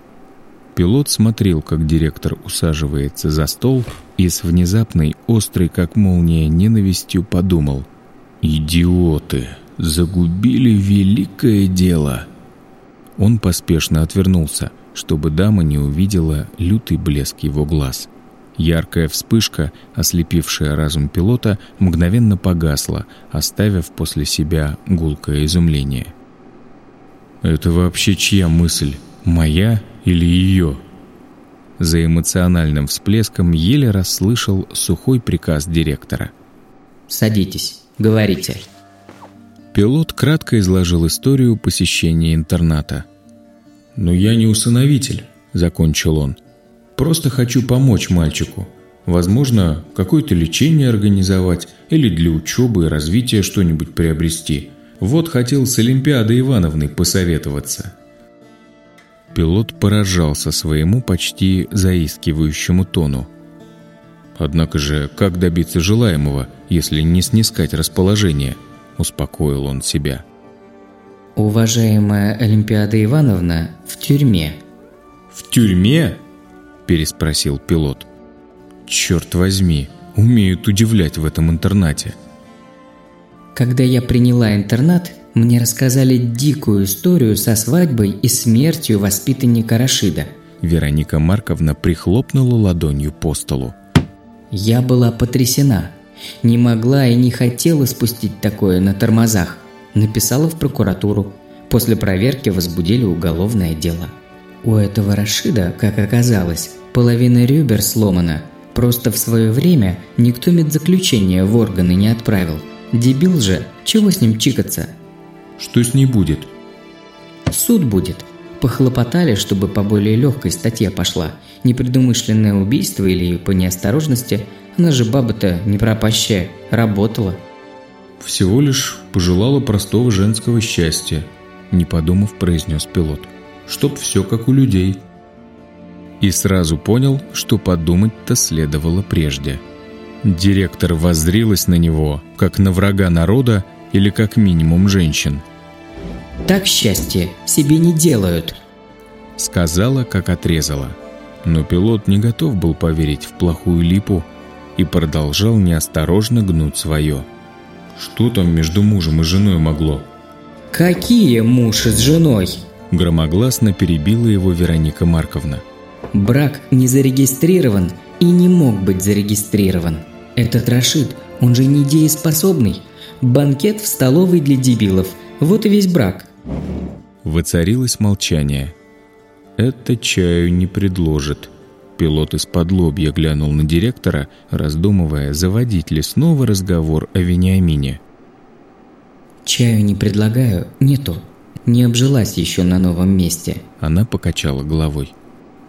Пилот смотрел, как директор усаживается за стол и с внезапной, острой как молния ненавистью подумал «Идиоты!» Загубили великое дело». Он поспешно отвернулся, чтобы дама не увидела лютый блеск его глаз. Яркая вспышка, ослепившая разум пилота, мгновенно погасла, оставив после себя гулкое изумление. «Это вообще чья мысль? Моя или ее?» За эмоциональным всплеском еле расслышал сухой приказ директора. «Садитесь, говорите». Пилот кратко изложил историю посещения интерната. «Но я не усыновитель», – закончил он. «Просто хочу помочь мальчику. Возможно, какое-то лечение организовать или для учебы и развития что-нибудь приобрести. Вот хотел с Олимпиадой Ивановной посоветоваться». Пилот поражался своему почти заискивающему тону. Однако же, как добиться желаемого, если не снискать расположение –— успокоил он себя. «Уважаемая Олимпиада Ивановна в тюрьме». «В тюрьме?» – переспросил пилот. «Черт возьми, умеют удивлять в этом интернате». Когда я приняла интернат, мне рассказали дикую историю со свадьбой и смертью воспитанника Рашида. Вероника Марковна прихлопнула ладонью по столу. Я была потрясена. Не могла и не хотела спустить такое на тормозах. Написала в прокуратуру. После проверки возбудили уголовное дело. У этого Рашида, как оказалось, половина ребер сломана. Просто в свое время никто медзаключение в органы не отправил. Дебил же, чего с ним чикаться? Что с ней будет? Суд будет. Похлопотали, чтобы по более легкой статье пошла. Непредумышленное убийство или по неосторожности. Она же баба-то не пропащая, работала. Всего лишь пожелала простого женского счастья, не подумав, произнес пилот. Чтоб все как у людей. И сразу понял, что подумать-то следовало прежде. Директор воззрилась на него, как на врага народа или как минимум женщин. «Так счастье себе не делают», — сказала, как отрезала. Но пилот не готов был поверить в плохую липу и продолжал неосторожно гнуть свое. Что там между мужем и женой могло? «Какие муж с женой?» Громогласно перебила его Вероника Марковна. «Брак не зарегистрирован и не мог быть зарегистрирован. Этот Рашид, он же недееспособный. Банкет в столовой для дебилов. Вот и весь брак». Воцарилось молчание. «Это чаю не предложит». Пилот из-под лобья глянул на директора, раздумывая, заводить ли снова разговор о Вениамине. «Чаю не предлагаю, не то. Не обжилась еще на новом месте». Она покачала головой.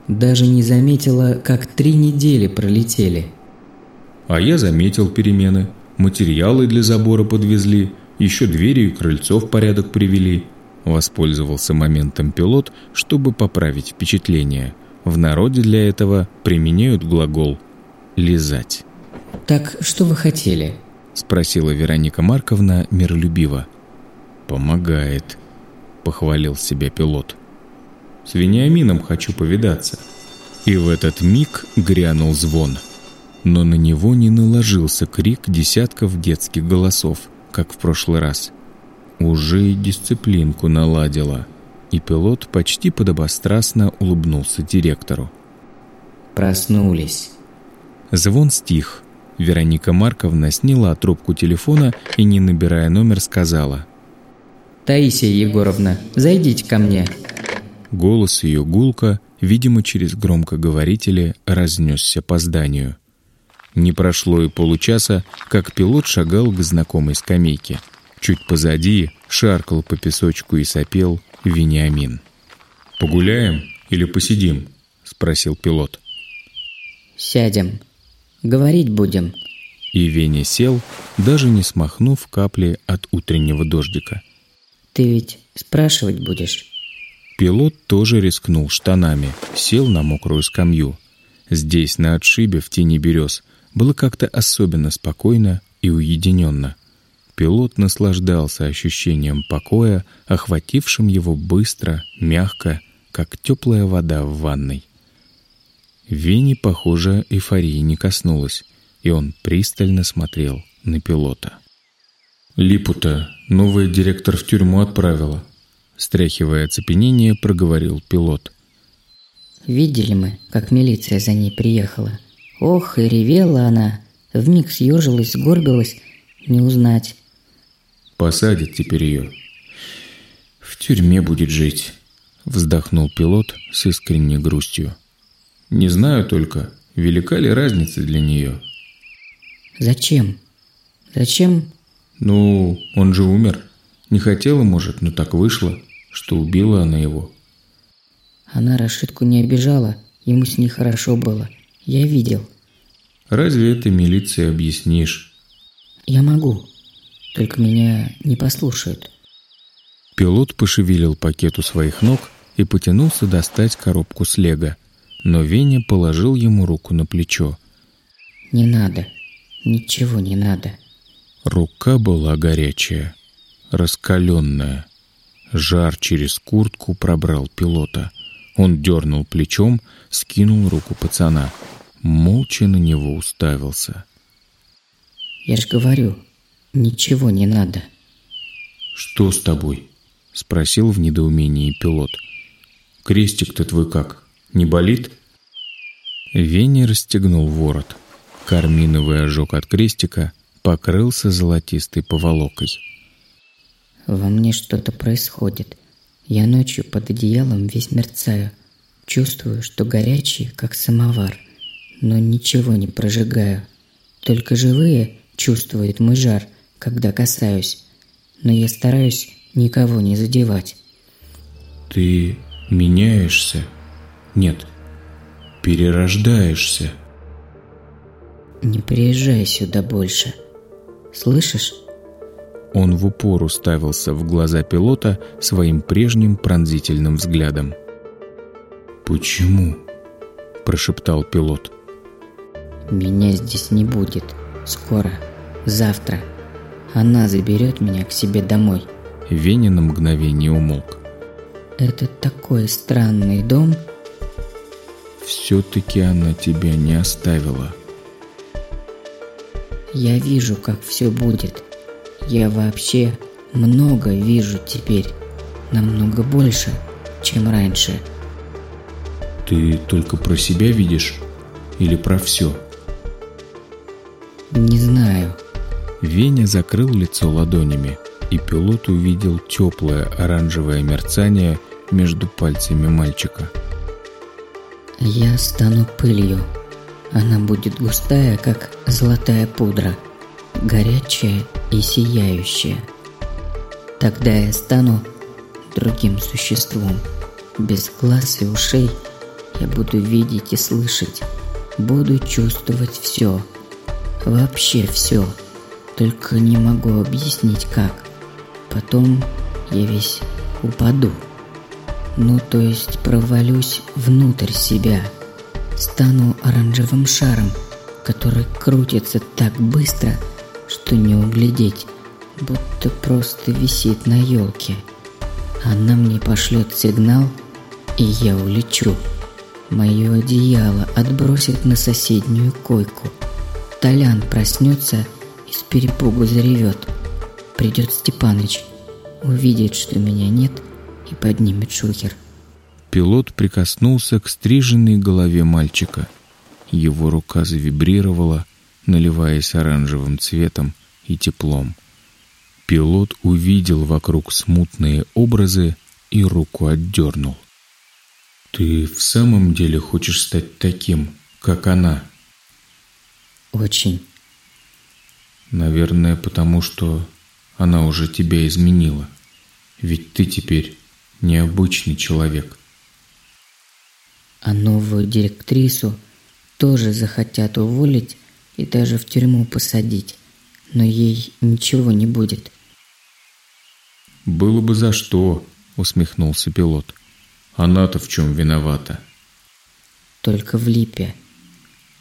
«Даже не заметила, как три недели пролетели». «А я заметил перемены. Материалы для забора подвезли, еще двери и крыльцо в порядок привели». Воспользовался моментом пилот, чтобы поправить впечатление. В народе для этого применяют глагол «лизать». «Так что вы хотели?» Спросила Вероника Марковна миролюбиво. «Помогает», — похвалил себя пилот. «С Вениамином хочу повидаться». И в этот миг грянул звон. Но на него не наложился крик десятков детских голосов, как в прошлый раз уже и дисциплинку наладила. И пилот почти подобострастно улыбнулся директору. Проснулись. Звон стих. Вероника Марковна сняла трубку телефона и, не набирая номер, сказала. «Таисия Егоровна, зайдите ко мне». Голос ее гулко, видимо, через громкоговорители разнесся по зданию. Не прошло и получаса, как пилот шагал к знакомой скамейке – Чуть позади шаркал по песочку и сопел Вениамин. «Погуляем или посидим?» – спросил пилот. «Сядем. Говорить будем». И Веня сел, даже не смахнув капли от утреннего дождика. «Ты ведь спрашивать будешь?» Пилот тоже рискнул штанами, сел на мокрую скамью. Здесь, на отшибе, в тени берез, было как-то особенно спокойно и уединенно – Пилот наслаждался ощущением покоя, охватившим его быстро, мягко, как теплая вода в ванной. Вени, похоже, эйфории не коснулась, и он пристально смотрел на пилота. «Липута новый директор в тюрьму отправила», стряхивая оцепенение, проговорил пилот. «Видели мы, как милиция за ней приехала. Ох, и ревела она, вмиг съежилась, сгорбилась, не узнать. Посадят теперь ее. В тюрьме будет жить, вздохнул пилот с искренней грустью. Не знаю только, велика ли разница для нее. Зачем? Зачем? Ну, он же умер. Не хотела, может, но так вышло, что убила она его. Она Рашидку не обижала, ему с ней хорошо было. Я видел. Разве это милиции объяснишь? Я могу. Только меня не послушают. Пилот пошевелил пакет у своих ног и потянулся достать коробку с лего, но Веня положил ему руку на плечо. «Не надо. Ничего не надо». Рука была горячая, раскаленная. Жар через куртку пробрал пилота. Он дернул плечом, скинул руку пацана. Молча на него уставился. «Я ж говорю, Ничего не надо. Что с тобой? Спросил в недоумении пилот. Крестик-то твой как? Не болит? Веня расстегнул ворот. Карминовый ожог от крестика покрылся золотистой поволокой. Во мне что-то происходит. Я ночью под одеялом весь мерцаю. Чувствую, что горячий, как самовар. Но ничего не прожигаю. Только живые чувствуют мой жар, когда касаюсь. Но я стараюсь никого не задевать. Ты меняешься? Нет, перерождаешься. Не приезжай сюда больше. Слышишь? Он в упор уставился в глаза пилота своим прежним пронзительным взглядом. «Почему?» – прошептал пилот. «Меня здесь не будет. Скоро. Завтра. Она заберет меня к себе домой». Веня на мгновение умолк. «Это такой странный дом». «Все-таки она тебя не оставила». «Я вижу, как все будет. Я вообще много вижу теперь. Намного больше, чем раньше». Ты только про себя видишь или про все? Не знаю. Веня закрыл лицо ладонями, и пилот увидел теплое оранжевое мерцание между пальцами мальчика. Я стану пылью. Она будет густая, как золотая пудра, горячая и сияющая. Тогда я стану другим существом, без глаз и ушей – я буду видеть и слышать. Буду чувствовать все. Вообще все. Только не могу объяснить как. Потом я весь упаду. Ну, то есть провалюсь внутрь себя. Стану оранжевым шаром, который крутится так быстро, что не углядеть, будто просто висит на елке. Она мне пошлет сигнал, и я улечу. Мое одеяло отбросит на соседнюю койку. Толян проснется с перепугу заревет. Придет Степаныч, увидит, что меня нет, и поднимет шухер. Пилот прикоснулся к стриженной голове мальчика. Его рука завибрировала, наливаясь оранжевым цветом и теплом. Пилот увидел вокруг смутные образы и руку отдернул. Ты в самом деле хочешь стать таким, как она? Очень. Наверное, потому что она уже тебя изменила. Ведь ты теперь необычный человек. А новую директрису тоже захотят уволить и даже в тюрьму посадить, но ей ничего не будет. «Было бы за что», — усмехнулся пилот. Она-то в чем виновата? Только в липе.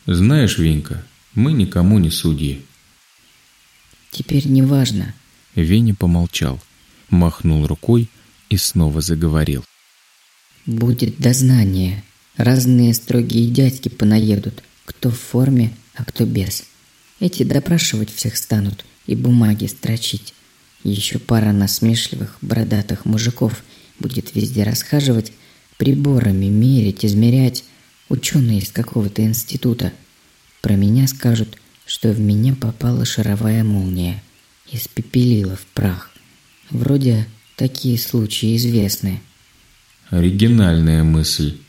Знаешь, Венька, мы никому не судьи. Теперь не важно. Веня помолчал, махнул рукой и снова заговорил. Будет дознание. Разные строгие дядьки понаедут, кто в форме, а кто без. Эти допрашивать всех станут и бумаги строчить. Еще пара насмешливых, бородатых мужиков будет везде расхаживать приборами мерить, измерять. Ученые из какого-то института. Про меня скажут, что в меня попала шаровая молния. Испепелила в прах. Вроде такие случаи известны. Оригинальная мысль.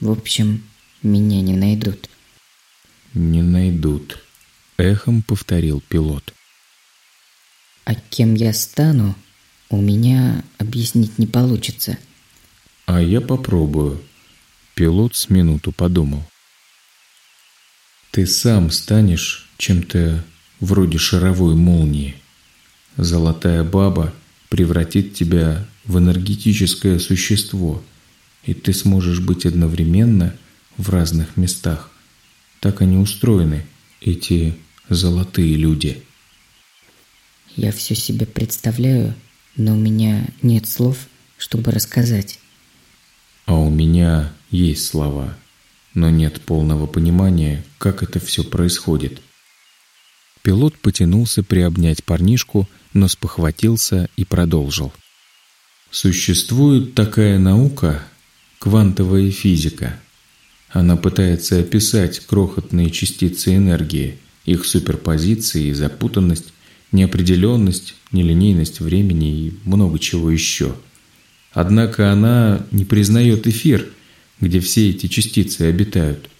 В общем, меня не найдут. Не найдут. Эхом повторил пилот. А кем я стану, у меня объяснить не получится. А я попробую. Пилот с минуту подумал. Ты сам станешь чем-то вроде шаровой молнии. Золотая баба превратит тебя в энергетическое существо, и ты сможешь быть одновременно в разных местах. Так они устроены, эти золотые люди. Я все себе представляю, но у меня нет слов, чтобы рассказать. А у меня есть слова, но нет полного понимания, как это все происходит. Пилот потянулся приобнять парнишку, но спохватился и продолжил. Существует такая наука – квантовая физика. Она пытается описать крохотные частицы энергии, их суперпозиции запутанность неопределенность, нелинейность времени и много чего еще. Однако она не признает эфир, где все эти частицы обитают.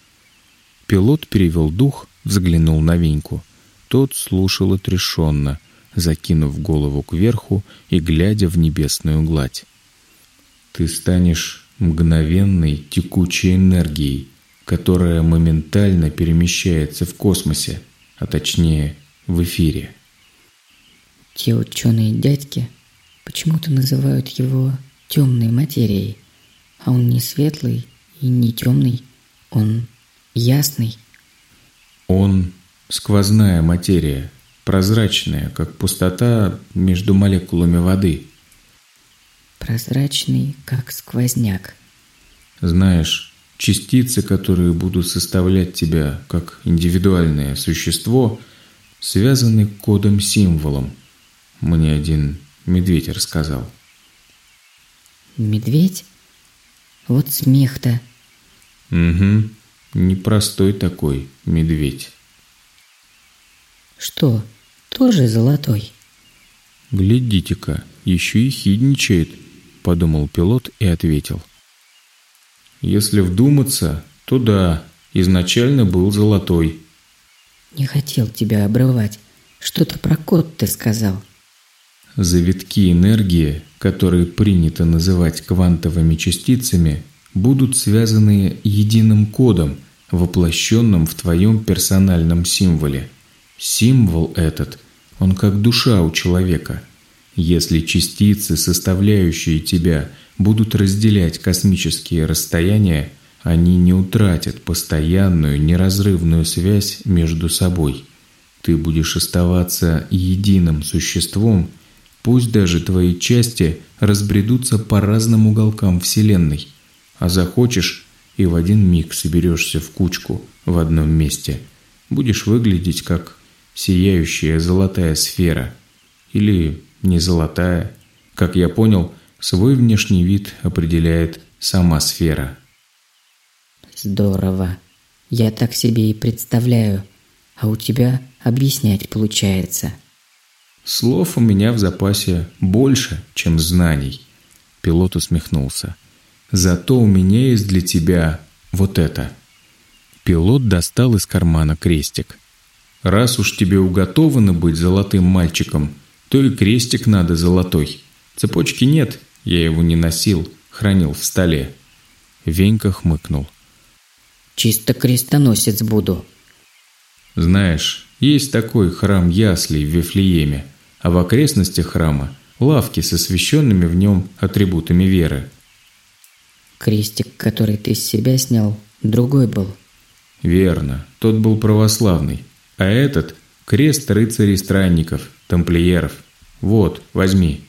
Пилот перевел дух, взглянул на Веньку. Тот слушал отрешенно, закинув голову кверху и глядя в небесную гладь. «Ты станешь мгновенной текучей энергией, которая моментально перемещается в космосе, а точнее в эфире. Те ученые дядьки почему-то называют его темной материей, а он не светлый и не темный, он ясный. Он сквозная материя, прозрачная, как пустота между молекулами воды. Прозрачный, как сквозняк. Знаешь, частицы, которые будут составлять тебя как индивидуальное существо, связаны кодом-символом. Мне один медведь рассказал. Медведь? Вот смех-то. Угу, непростой такой медведь. Что, тоже золотой? Глядите-ка, еще и хидничает, подумал пилот и ответил – если вдуматься, то да, изначально был золотой. Не хотел тебя обрывать. Что-то про код ты сказал. Завитки энергии, которые принято называть квантовыми частицами, будут связаны единым кодом, воплощенным в твоем персональном символе. Символ этот, он как душа у человека. Если частицы, составляющие тебя – будут разделять космические расстояния, они не утратят постоянную неразрывную связь между собой. Ты будешь оставаться единым существом, пусть даже твои части разбредутся по разным уголкам Вселенной, а захочешь и в один миг соберешься в кучку в одном месте. Будешь выглядеть как сияющая золотая сфера. Или не золотая. Как я понял – Свой внешний вид определяет сама сфера. Здорово. Я так себе и представляю. А у тебя объяснять получается. Слов у меня в запасе больше, чем знаний. Пилот усмехнулся. Зато у меня есть для тебя вот это. Пилот достал из кармана крестик. Раз уж тебе уготовано быть золотым мальчиком, то и крестик надо золотой. Цепочки нет, я его не носил, хранил в столе. Венька хмыкнул. Чисто крестоносец буду. Знаешь, есть такой храм яслей в Вифлееме, а в окрестностях храма лавки с освященными в нем атрибутами веры. Крестик, который ты с себя снял, другой был. Верно, тот был православный, а этот – крест рыцарей-странников, тамплиеров. Вот, возьми.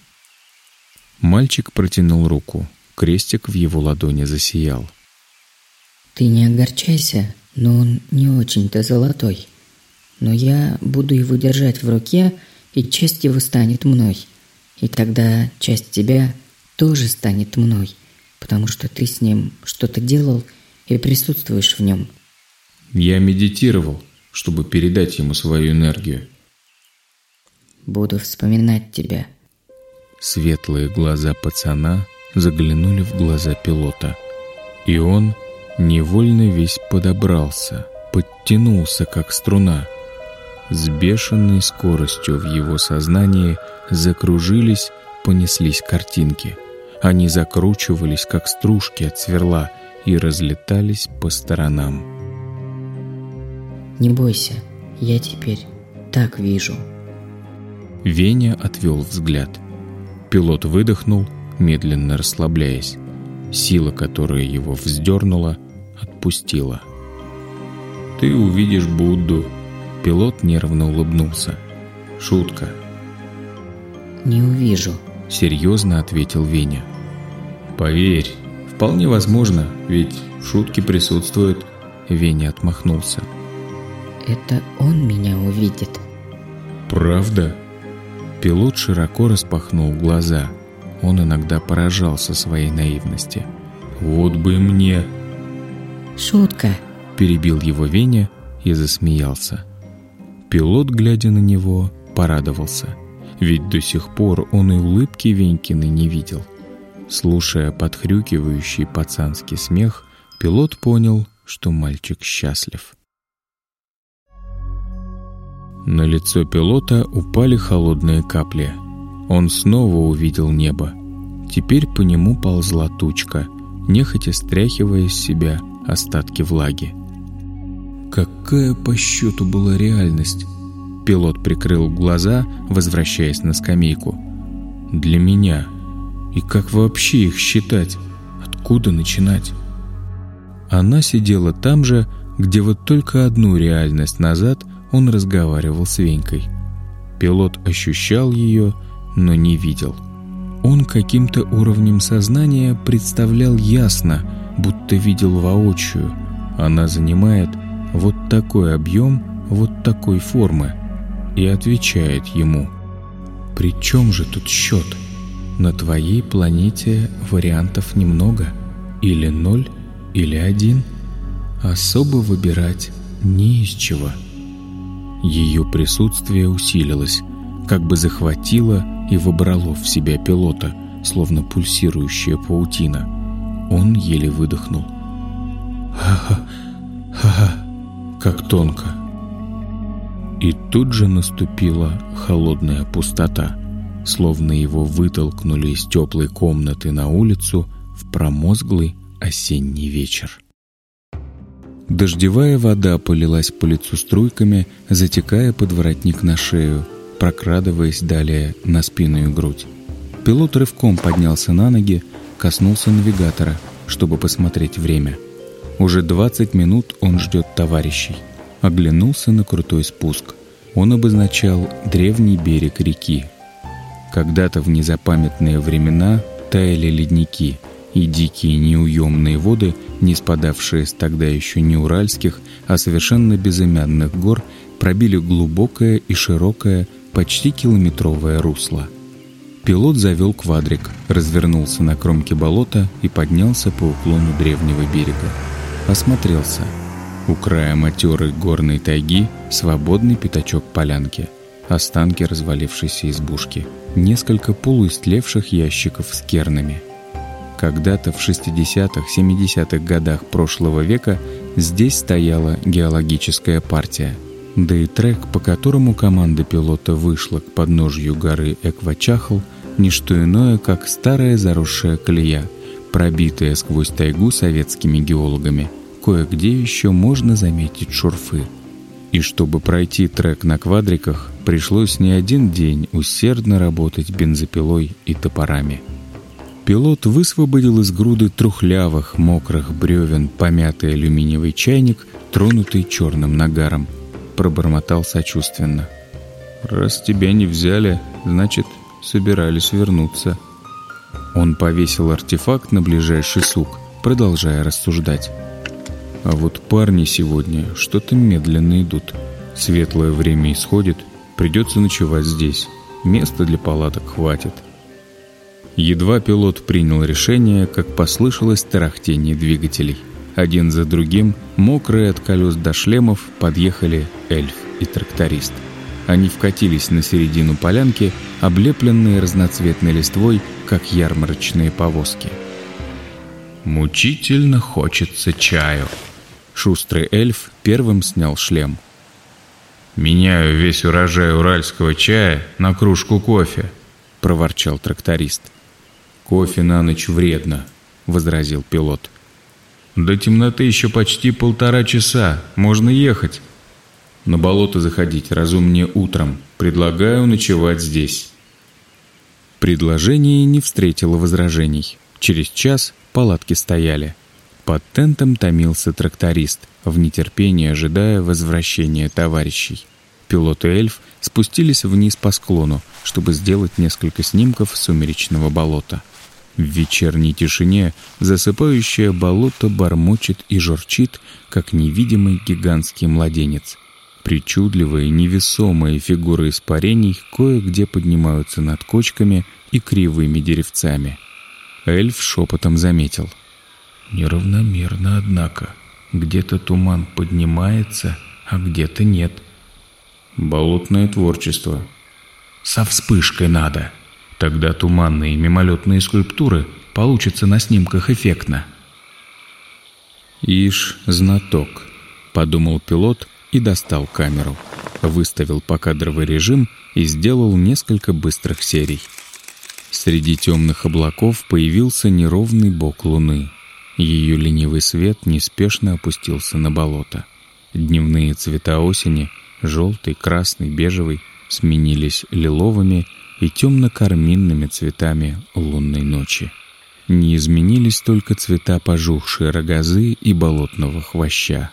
Мальчик протянул руку. Крестик в его ладони засиял. «Ты не огорчайся, но он не очень-то золотой. Но я буду его держать в руке, и часть его станет мной. И тогда часть тебя тоже станет мной, потому что ты с ним что-то делал и присутствуешь в нем». Я медитировал, чтобы передать ему свою энергию. «Буду вспоминать тебя», Светлые глаза пацана заглянули в глаза пилота. И он невольно весь подобрался, подтянулся, как струна. С бешеной скоростью в его сознании закружились, понеслись картинки. Они закручивались, как стружки от сверла, и разлетались по сторонам. «Не бойся, я теперь так вижу». Веня отвел взгляд – Пилот выдохнул, медленно расслабляясь. Сила, которая его вздернула, отпустила. «Ты увидишь Будду». Пилот нервно улыбнулся. «Шутка». «Не увижу», — серьезно ответил Веня. «Поверь, вполне возможно, ведь в шутке присутствует...» Веня отмахнулся. «Это он меня увидит». «Правда?» Пилот широко распахнул глаза. Он иногда поражался своей наивности. «Вот бы мне!» «Шутка!» – перебил его Веня и засмеялся. Пилот, глядя на него, порадовался. Ведь до сих пор он и улыбки Венькины не видел. Слушая подхрюкивающий пацанский смех, пилот понял, что мальчик счастлив. На лицо пилота упали холодные капли. Он снова увидел небо. Теперь по нему ползла тучка, нехотя стряхивая из себя остатки влаги. Какая по счету была реальность? Пилот прикрыл глаза, возвращаясь на скамейку. Для меня. И как вообще их считать? Откуда начинать? Она сидела там же, где вот только одну реальность назад – он разговаривал с Венькой. Пилот ощущал ее, но не видел. Он каким-то уровнем сознания представлял ясно, будто видел воочию. Она занимает вот такой объем, вот такой формы. И отвечает ему. «При чем же тут счет? На твоей планете вариантов немного. Или ноль, или один. Особо выбирать не из чего». Ее присутствие усилилось, как бы захватило и вобрало в себя пилота, словно пульсирующая паутина. Он еле выдохнул. «Ха-ха, ха-ха, как тонко!» И тут же наступила холодная пустота, словно его вытолкнули из теплой комнаты на улицу в промозглый осенний вечер. Дождевая вода полилась по лицу струйками, затекая под воротник на шею, прокрадываясь далее на спину и грудь. Пилот рывком поднялся на ноги, коснулся навигатора, чтобы посмотреть время. Уже 20 минут он ждет товарищей. Оглянулся на крутой спуск. Он обозначал древний берег реки. Когда-то в незапамятные времена таяли ледники, и дикие неуемные воды – не спадавшие с тогда еще не уральских, а совершенно безымянных гор, пробили глубокое и широкое, почти километровое русло. Пилот завел квадрик, развернулся на кромке болота и поднялся по уклону древнего берега. Осмотрелся. У края матерой горной тайги свободный пятачок полянки, останки развалившейся избушки, несколько полуистлевших ящиков с кернами – когда-то в 60-х, 70-х годах прошлого века здесь стояла геологическая партия. Да и трек, по которому команда пилота вышла к подножью горы Эквачахл, не что иное, как старая заросшая колея, пробитая сквозь тайгу советскими геологами. Кое-где еще можно заметить шурфы. И чтобы пройти трек на квадриках, пришлось не один день усердно работать бензопилой и топорами. Пилот высвободил из груды трухлявых, мокрых бревен помятый алюминиевый чайник, тронутый черным нагаром. Пробормотал сочувственно. «Раз тебя не взяли, значит, собирались вернуться». Он повесил артефакт на ближайший сук, продолжая рассуждать. «А вот парни сегодня что-то медленно идут. Светлое время исходит, придется ночевать здесь. Места для палаток хватит». Едва пилот принял решение, как послышалось тарахтение двигателей. Один за другим, мокрые от колес до шлемов, подъехали эльф и тракторист. Они вкатились на середину полянки, облепленные разноцветной листвой, как ярмарочные повозки. «Мучительно хочется чаю». Шустрый эльф первым снял шлем. «Меняю весь урожай уральского чая на кружку кофе», — проворчал тракторист. «Кофе на ночь вредно», — возразил пилот. «До темноты еще почти полтора часа. Можно ехать». «На болото заходить разумнее утром. Предлагаю ночевать здесь». Предложение не встретило возражений. Через час палатки стояли. Под тентом томился тракторист, в нетерпении ожидая возвращения товарищей. Пилот и эльф спустились вниз по склону, чтобы сделать несколько снимков сумеречного болота. В вечерней тишине засыпающее болото бормочет и журчит, как невидимый гигантский младенец. Причудливые, невесомые фигуры испарений кое-где поднимаются над кочками и кривыми деревцами. Эльф шепотом заметил. «Неравномерно, однако. Где-то туман поднимается, а где-то нет». «Болотное творчество», Со вспышкой надо. Тогда туманные мимолетные скульптуры получатся на снимках эффектно. «Ишь, знаток», — подумал пилот и достал камеру. Выставил покадровый режим и сделал несколько быстрых серий. Среди темных облаков появился неровный бок луны. Ее ленивый свет неспешно опустился на болото. Дневные цвета осени — желтый, красный, бежевый — сменились лиловыми и темно-карминными цветами лунной ночи. Не изменились только цвета пожухшей рогозы и болотного хвоща.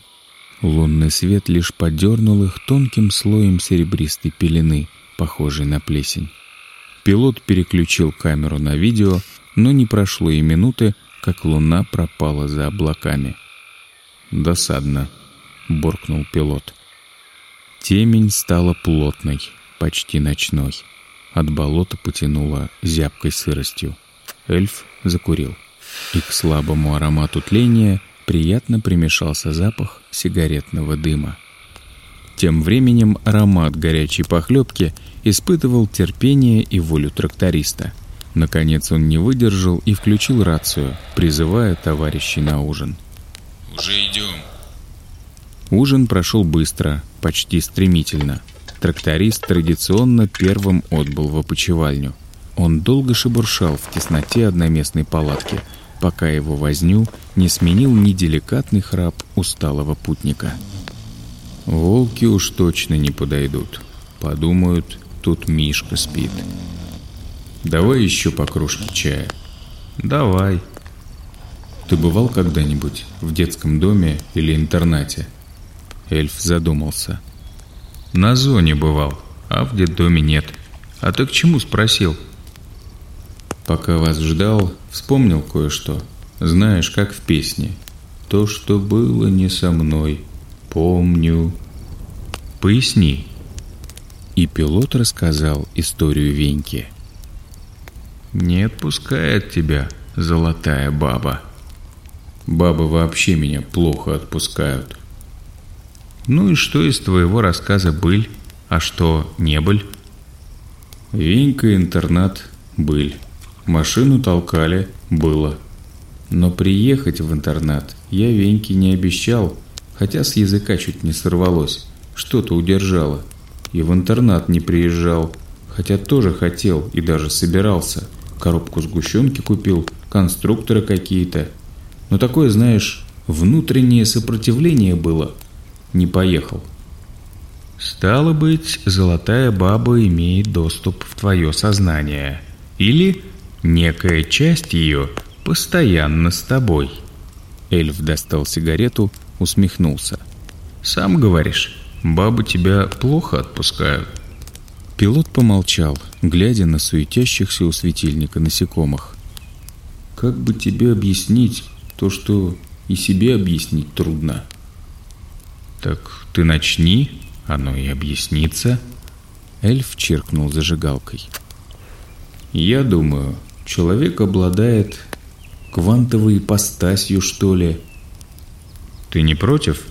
Лунный свет лишь подернул их тонким слоем серебристой пелены, похожей на плесень. Пилот переключил камеру на видео, но не прошло и минуты, как луна пропала за облаками. «Досадно», — буркнул пилот. Темень стала плотной, почти ночной. От болота потянуло зябкой сыростью. Эльф закурил. И к слабому аромату тления приятно примешался запах сигаретного дыма. Тем временем аромат горячей похлебки испытывал терпение и волю тракториста. Наконец он не выдержал и включил рацию, призывая товарищей на ужин. «Уже идем». Ужин прошел быстро, почти стремительно. Тракторист традиционно первым отбыл в опочивальню. Он долго шебуршал в тесноте одноместной палатки, пока его возню не сменил неделикатный храп усталого путника. Волки уж точно не подойдут. Подумают, тут Мишка спит. Давай еще по кружке чая. Давай. Ты бывал когда-нибудь в детском доме или интернате? Эльф задумался. На зоне бывал, а в детдоме нет. А ты к чему спросил? Пока вас ждал, вспомнил кое-что. Знаешь, как в песне. То, что было не со мной, помню. Поясни. И пилот рассказал историю Веньки. Не отпускает тебя, золотая баба. Бабы вообще меня плохо отпускают. Ну и что из твоего рассказа быль, а что не быль? Венька интернат быль. Машину толкали было. Но приехать в интернат я Веньке не обещал, хотя с языка чуть не сорвалось. Что-то удержало. И в интернат не приезжал, хотя тоже хотел и даже собирался. Коробку сгущенки купил, конструкторы какие-то. Но такое, знаешь, внутреннее сопротивление было. Не поехал. Стало быть, золотая баба имеет доступ в твое сознание. Или некая часть ее постоянно с тобой. Эльф достал сигарету, усмехнулся. Сам говоришь, Бабы тебя плохо отпускают. Пилот помолчал, глядя на суетящихся у светильника насекомых. Как бы тебе объяснить то, что и себе объяснить трудно? Так ты начни, оно и объяснится. Эльф чиркнул зажигалкой. Я думаю, человек обладает квантовой ипостасью, что ли. Ты не против?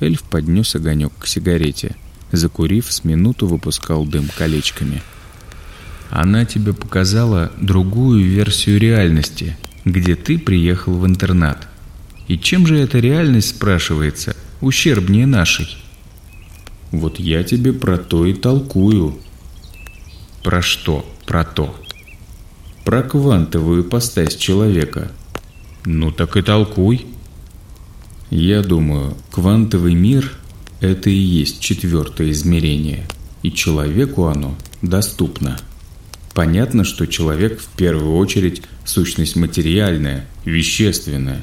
Эльф поднес огонек к сигарете. Закурив, с минуту выпускал дым колечками. Она тебе показала другую версию реальности, где ты приехал в интернат. И чем же эта реальность, спрашивается, ущербнее нашей? Вот я тебе про то и толкую. Про что? Про то. Про квантовую ипостась человека. Ну так и толкуй. Я думаю, квантовый мир – это и есть четвертое измерение, и человеку оно доступно. Понятно, что человек в первую очередь сущность материальная, вещественная,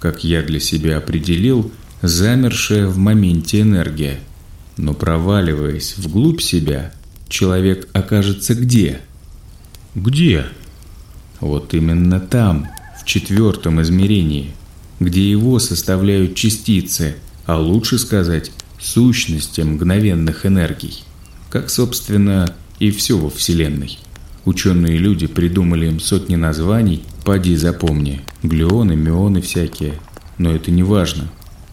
как я для себя определил, замершая в моменте энергия. Но проваливаясь вглубь себя, человек окажется где? Где? Вот именно там, в четвертом измерении – где его составляют частицы, а лучше сказать, сущности мгновенных энергий. Как, собственно, и все во Вселенной. Ученые люди придумали им сотни названий, поди запомни, глюоны, мионы всякие. Но это не важно,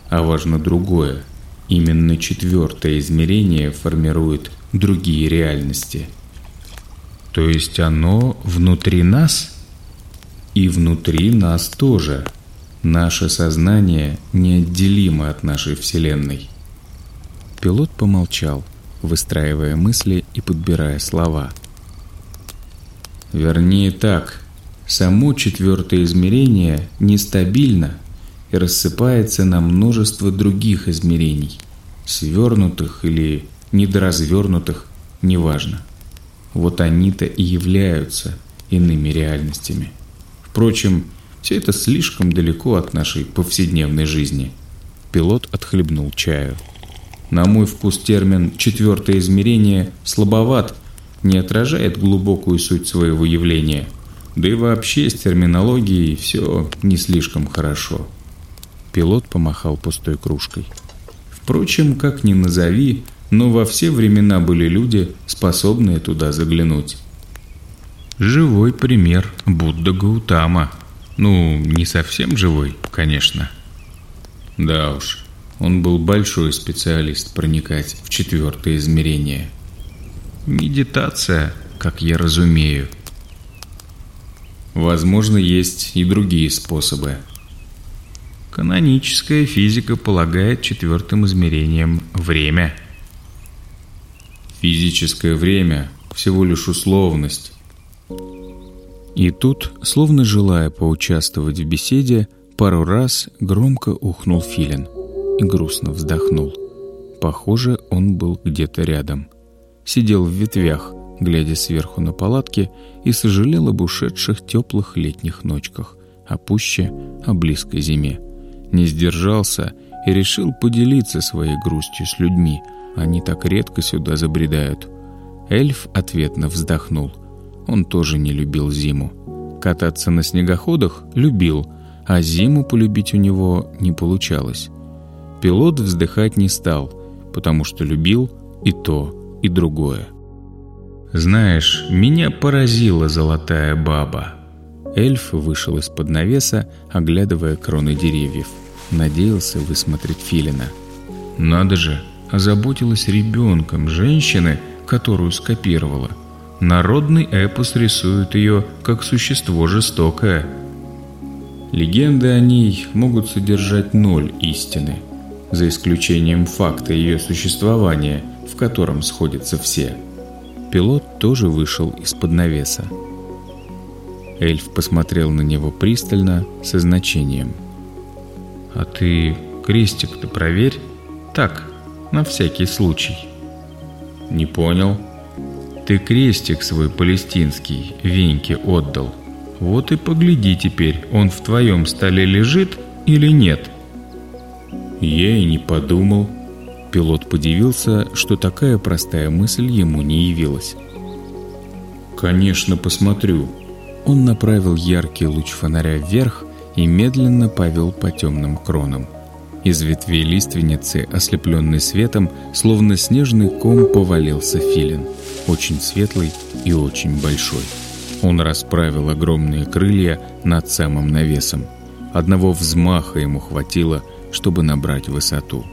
а важно другое. Именно четвертое измерение формирует другие реальности. То есть оно внутри нас? И внутри нас тоже. Наше сознание неотделимо от нашей Вселенной. Пилот помолчал, выстраивая мысли и подбирая слова. Вернее так, само четвертое измерение нестабильно и рассыпается на множество других измерений, свернутых или недоразвернутых, неважно. Вот они-то и являются иными реальностями. Впрочем, все это слишком далеко от нашей повседневной жизни. Пилот отхлебнул чаю. На мой вкус термин «четвертое измерение» слабоват, не отражает глубокую суть своего явления. Да и вообще с терминологией все не слишком хорошо. Пилот помахал пустой кружкой. Впрочем, как ни назови, но во все времена были люди, способные туда заглянуть. Живой пример Будда Гаутама. Ну, не совсем живой, конечно. Да уж, он был большой специалист проникать в четвертое измерение. Медитация, как я разумею. Возможно, есть и другие способы. Каноническая физика полагает четвертым измерением время. Физическое время всего лишь условность. И тут, словно желая поучаствовать в беседе, пару раз громко ухнул Филин и грустно вздохнул. Похоже, он был где-то рядом. Сидел в ветвях, глядя сверху на палатки, и сожалел об ушедших теплых летних ночках, а пуще о близкой зиме. Не сдержался и решил поделиться своей грустью с людьми. Они так редко сюда забредают. Эльф ответно вздохнул. Он тоже не любил зиму. Кататься на снегоходах любил, а зиму полюбить у него не получалось. Пилот вздыхать не стал, потому что любил и то, и другое. «Знаешь, меня поразила золотая баба». Эльф вышел из-под навеса, оглядывая кроны деревьев. Надеялся высмотреть филина. «Надо же, озаботилась ребенком женщины, которую скопировала. Народный эпос рисует ее как существо жестокое. Легенды о ней могут содержать ноль истины – за исключением факта ее существования, в котором сходятся все. Пилот тоже вышел из-под навеса. Эльф посмотрел на него пристально, со значением. «А ты крестик-то проверь. Так, на всякий случай». «Не понял». «Ты крестик свой палестинский Веньке отдал. Вот и погляди теперь, он в твоем столе лежит или нет?» Я и не подумал. Пилот подивился, что такая простая мысль ему не явилась. «Конечно, посмотрю». Он направил яркий луч фонаря вверх и медленно повел по темным кронам. Из ветвей лиственницы, ослепленный светом, словно снежный ком повалился филин, очень светлый и очень большой. Он расправил огромные крылья над самым навесом. Одного взмаха ему хватило – чтобы набрать высоту.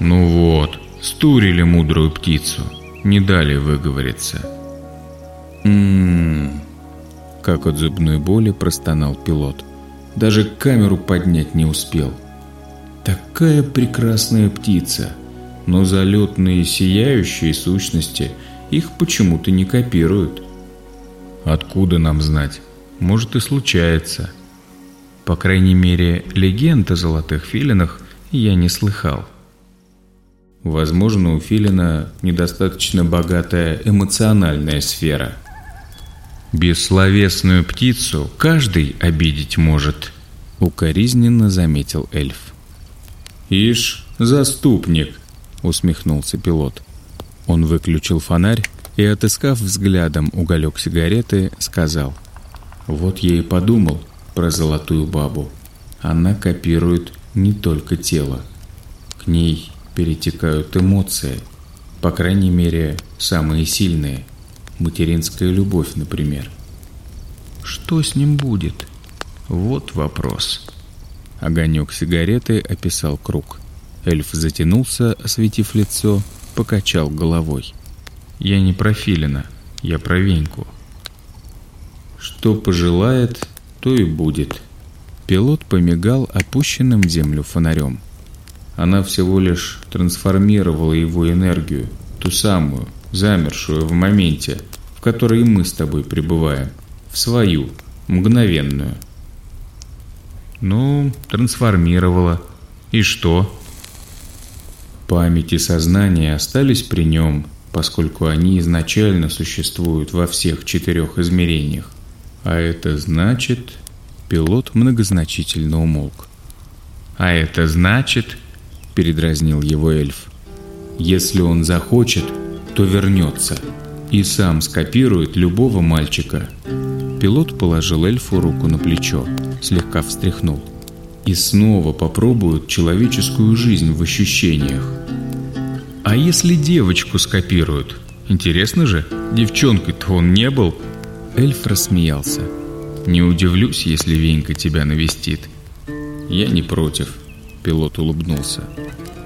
«Ну вот, стурили мудрую птицу, не дали выговориться». «М-м-м», как от зубной боли простонал пилот. Даже камеру поднять не успел. Такая прекрасная птица, но залетные сияющие сущности их почему-то не копируют. Откуда нам знать? Может и случается. По крайней мере, легенд о золотых филинах я не слыхал. Возможно, у филина недостаточно богатая эмоциональная сфера. «Бессловесную птицу каждый обидеть может», — укоризненно заметил эльф. «Ишь, заступник», — усмехнулся пилот. Он выключил фонарь и, отыскав взглядом уголек сигареты, сказал. «Вот я и подумал, про золотую бабу. Она копирует не только тело. К ней перетекают эмоции, по крайней мере, самые сильные. Материнская любовь, например. Что с ним будет? Вот вопрос. Огонек сигареты описал круг. Эльф затянулся, осветив лицо, покачал головой. Я не про Филина, Я про Веньку. Что пожелает, то и будет. Пилот помигал опущенным в землю фонарем. Она всего лишь трансформировала его энергию, ту самую, замершую в моменте, в которой мы с тобой пребываем, в свою, мгновенную. Ну, трансформировала. И что? Память и сознание остались при нем, поскольку они изначально существуют во всех четырех измерениях. А это значит... Пилот многозначительно умолк. «А это значит...» – передразнил его эльф. «Если он захочет, то вернется и сам скопирует любого мальчика». Пилот положил эльфу руку на плечо, слегка встряхнул. «И снова попробуют человеческую жизнь в ощущениях. А если девочку скопируют? Интересно же, девчонкой-то он не был». Эльф рассмеялся. «Не удивлюсь, если Венька тебя навестит». «Я не против», — пилот улыбнулся.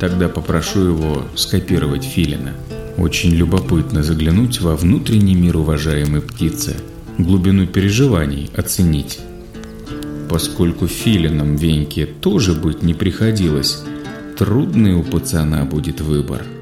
«Тогда попрошу его скопировать Филина. Очень любопытно заглянуть во внутренний мир уважаемой птицы, глубину переживаний оценить». Поскольку Филином Веньке тоже быть не приходилось, трудный у пацана будет выбор –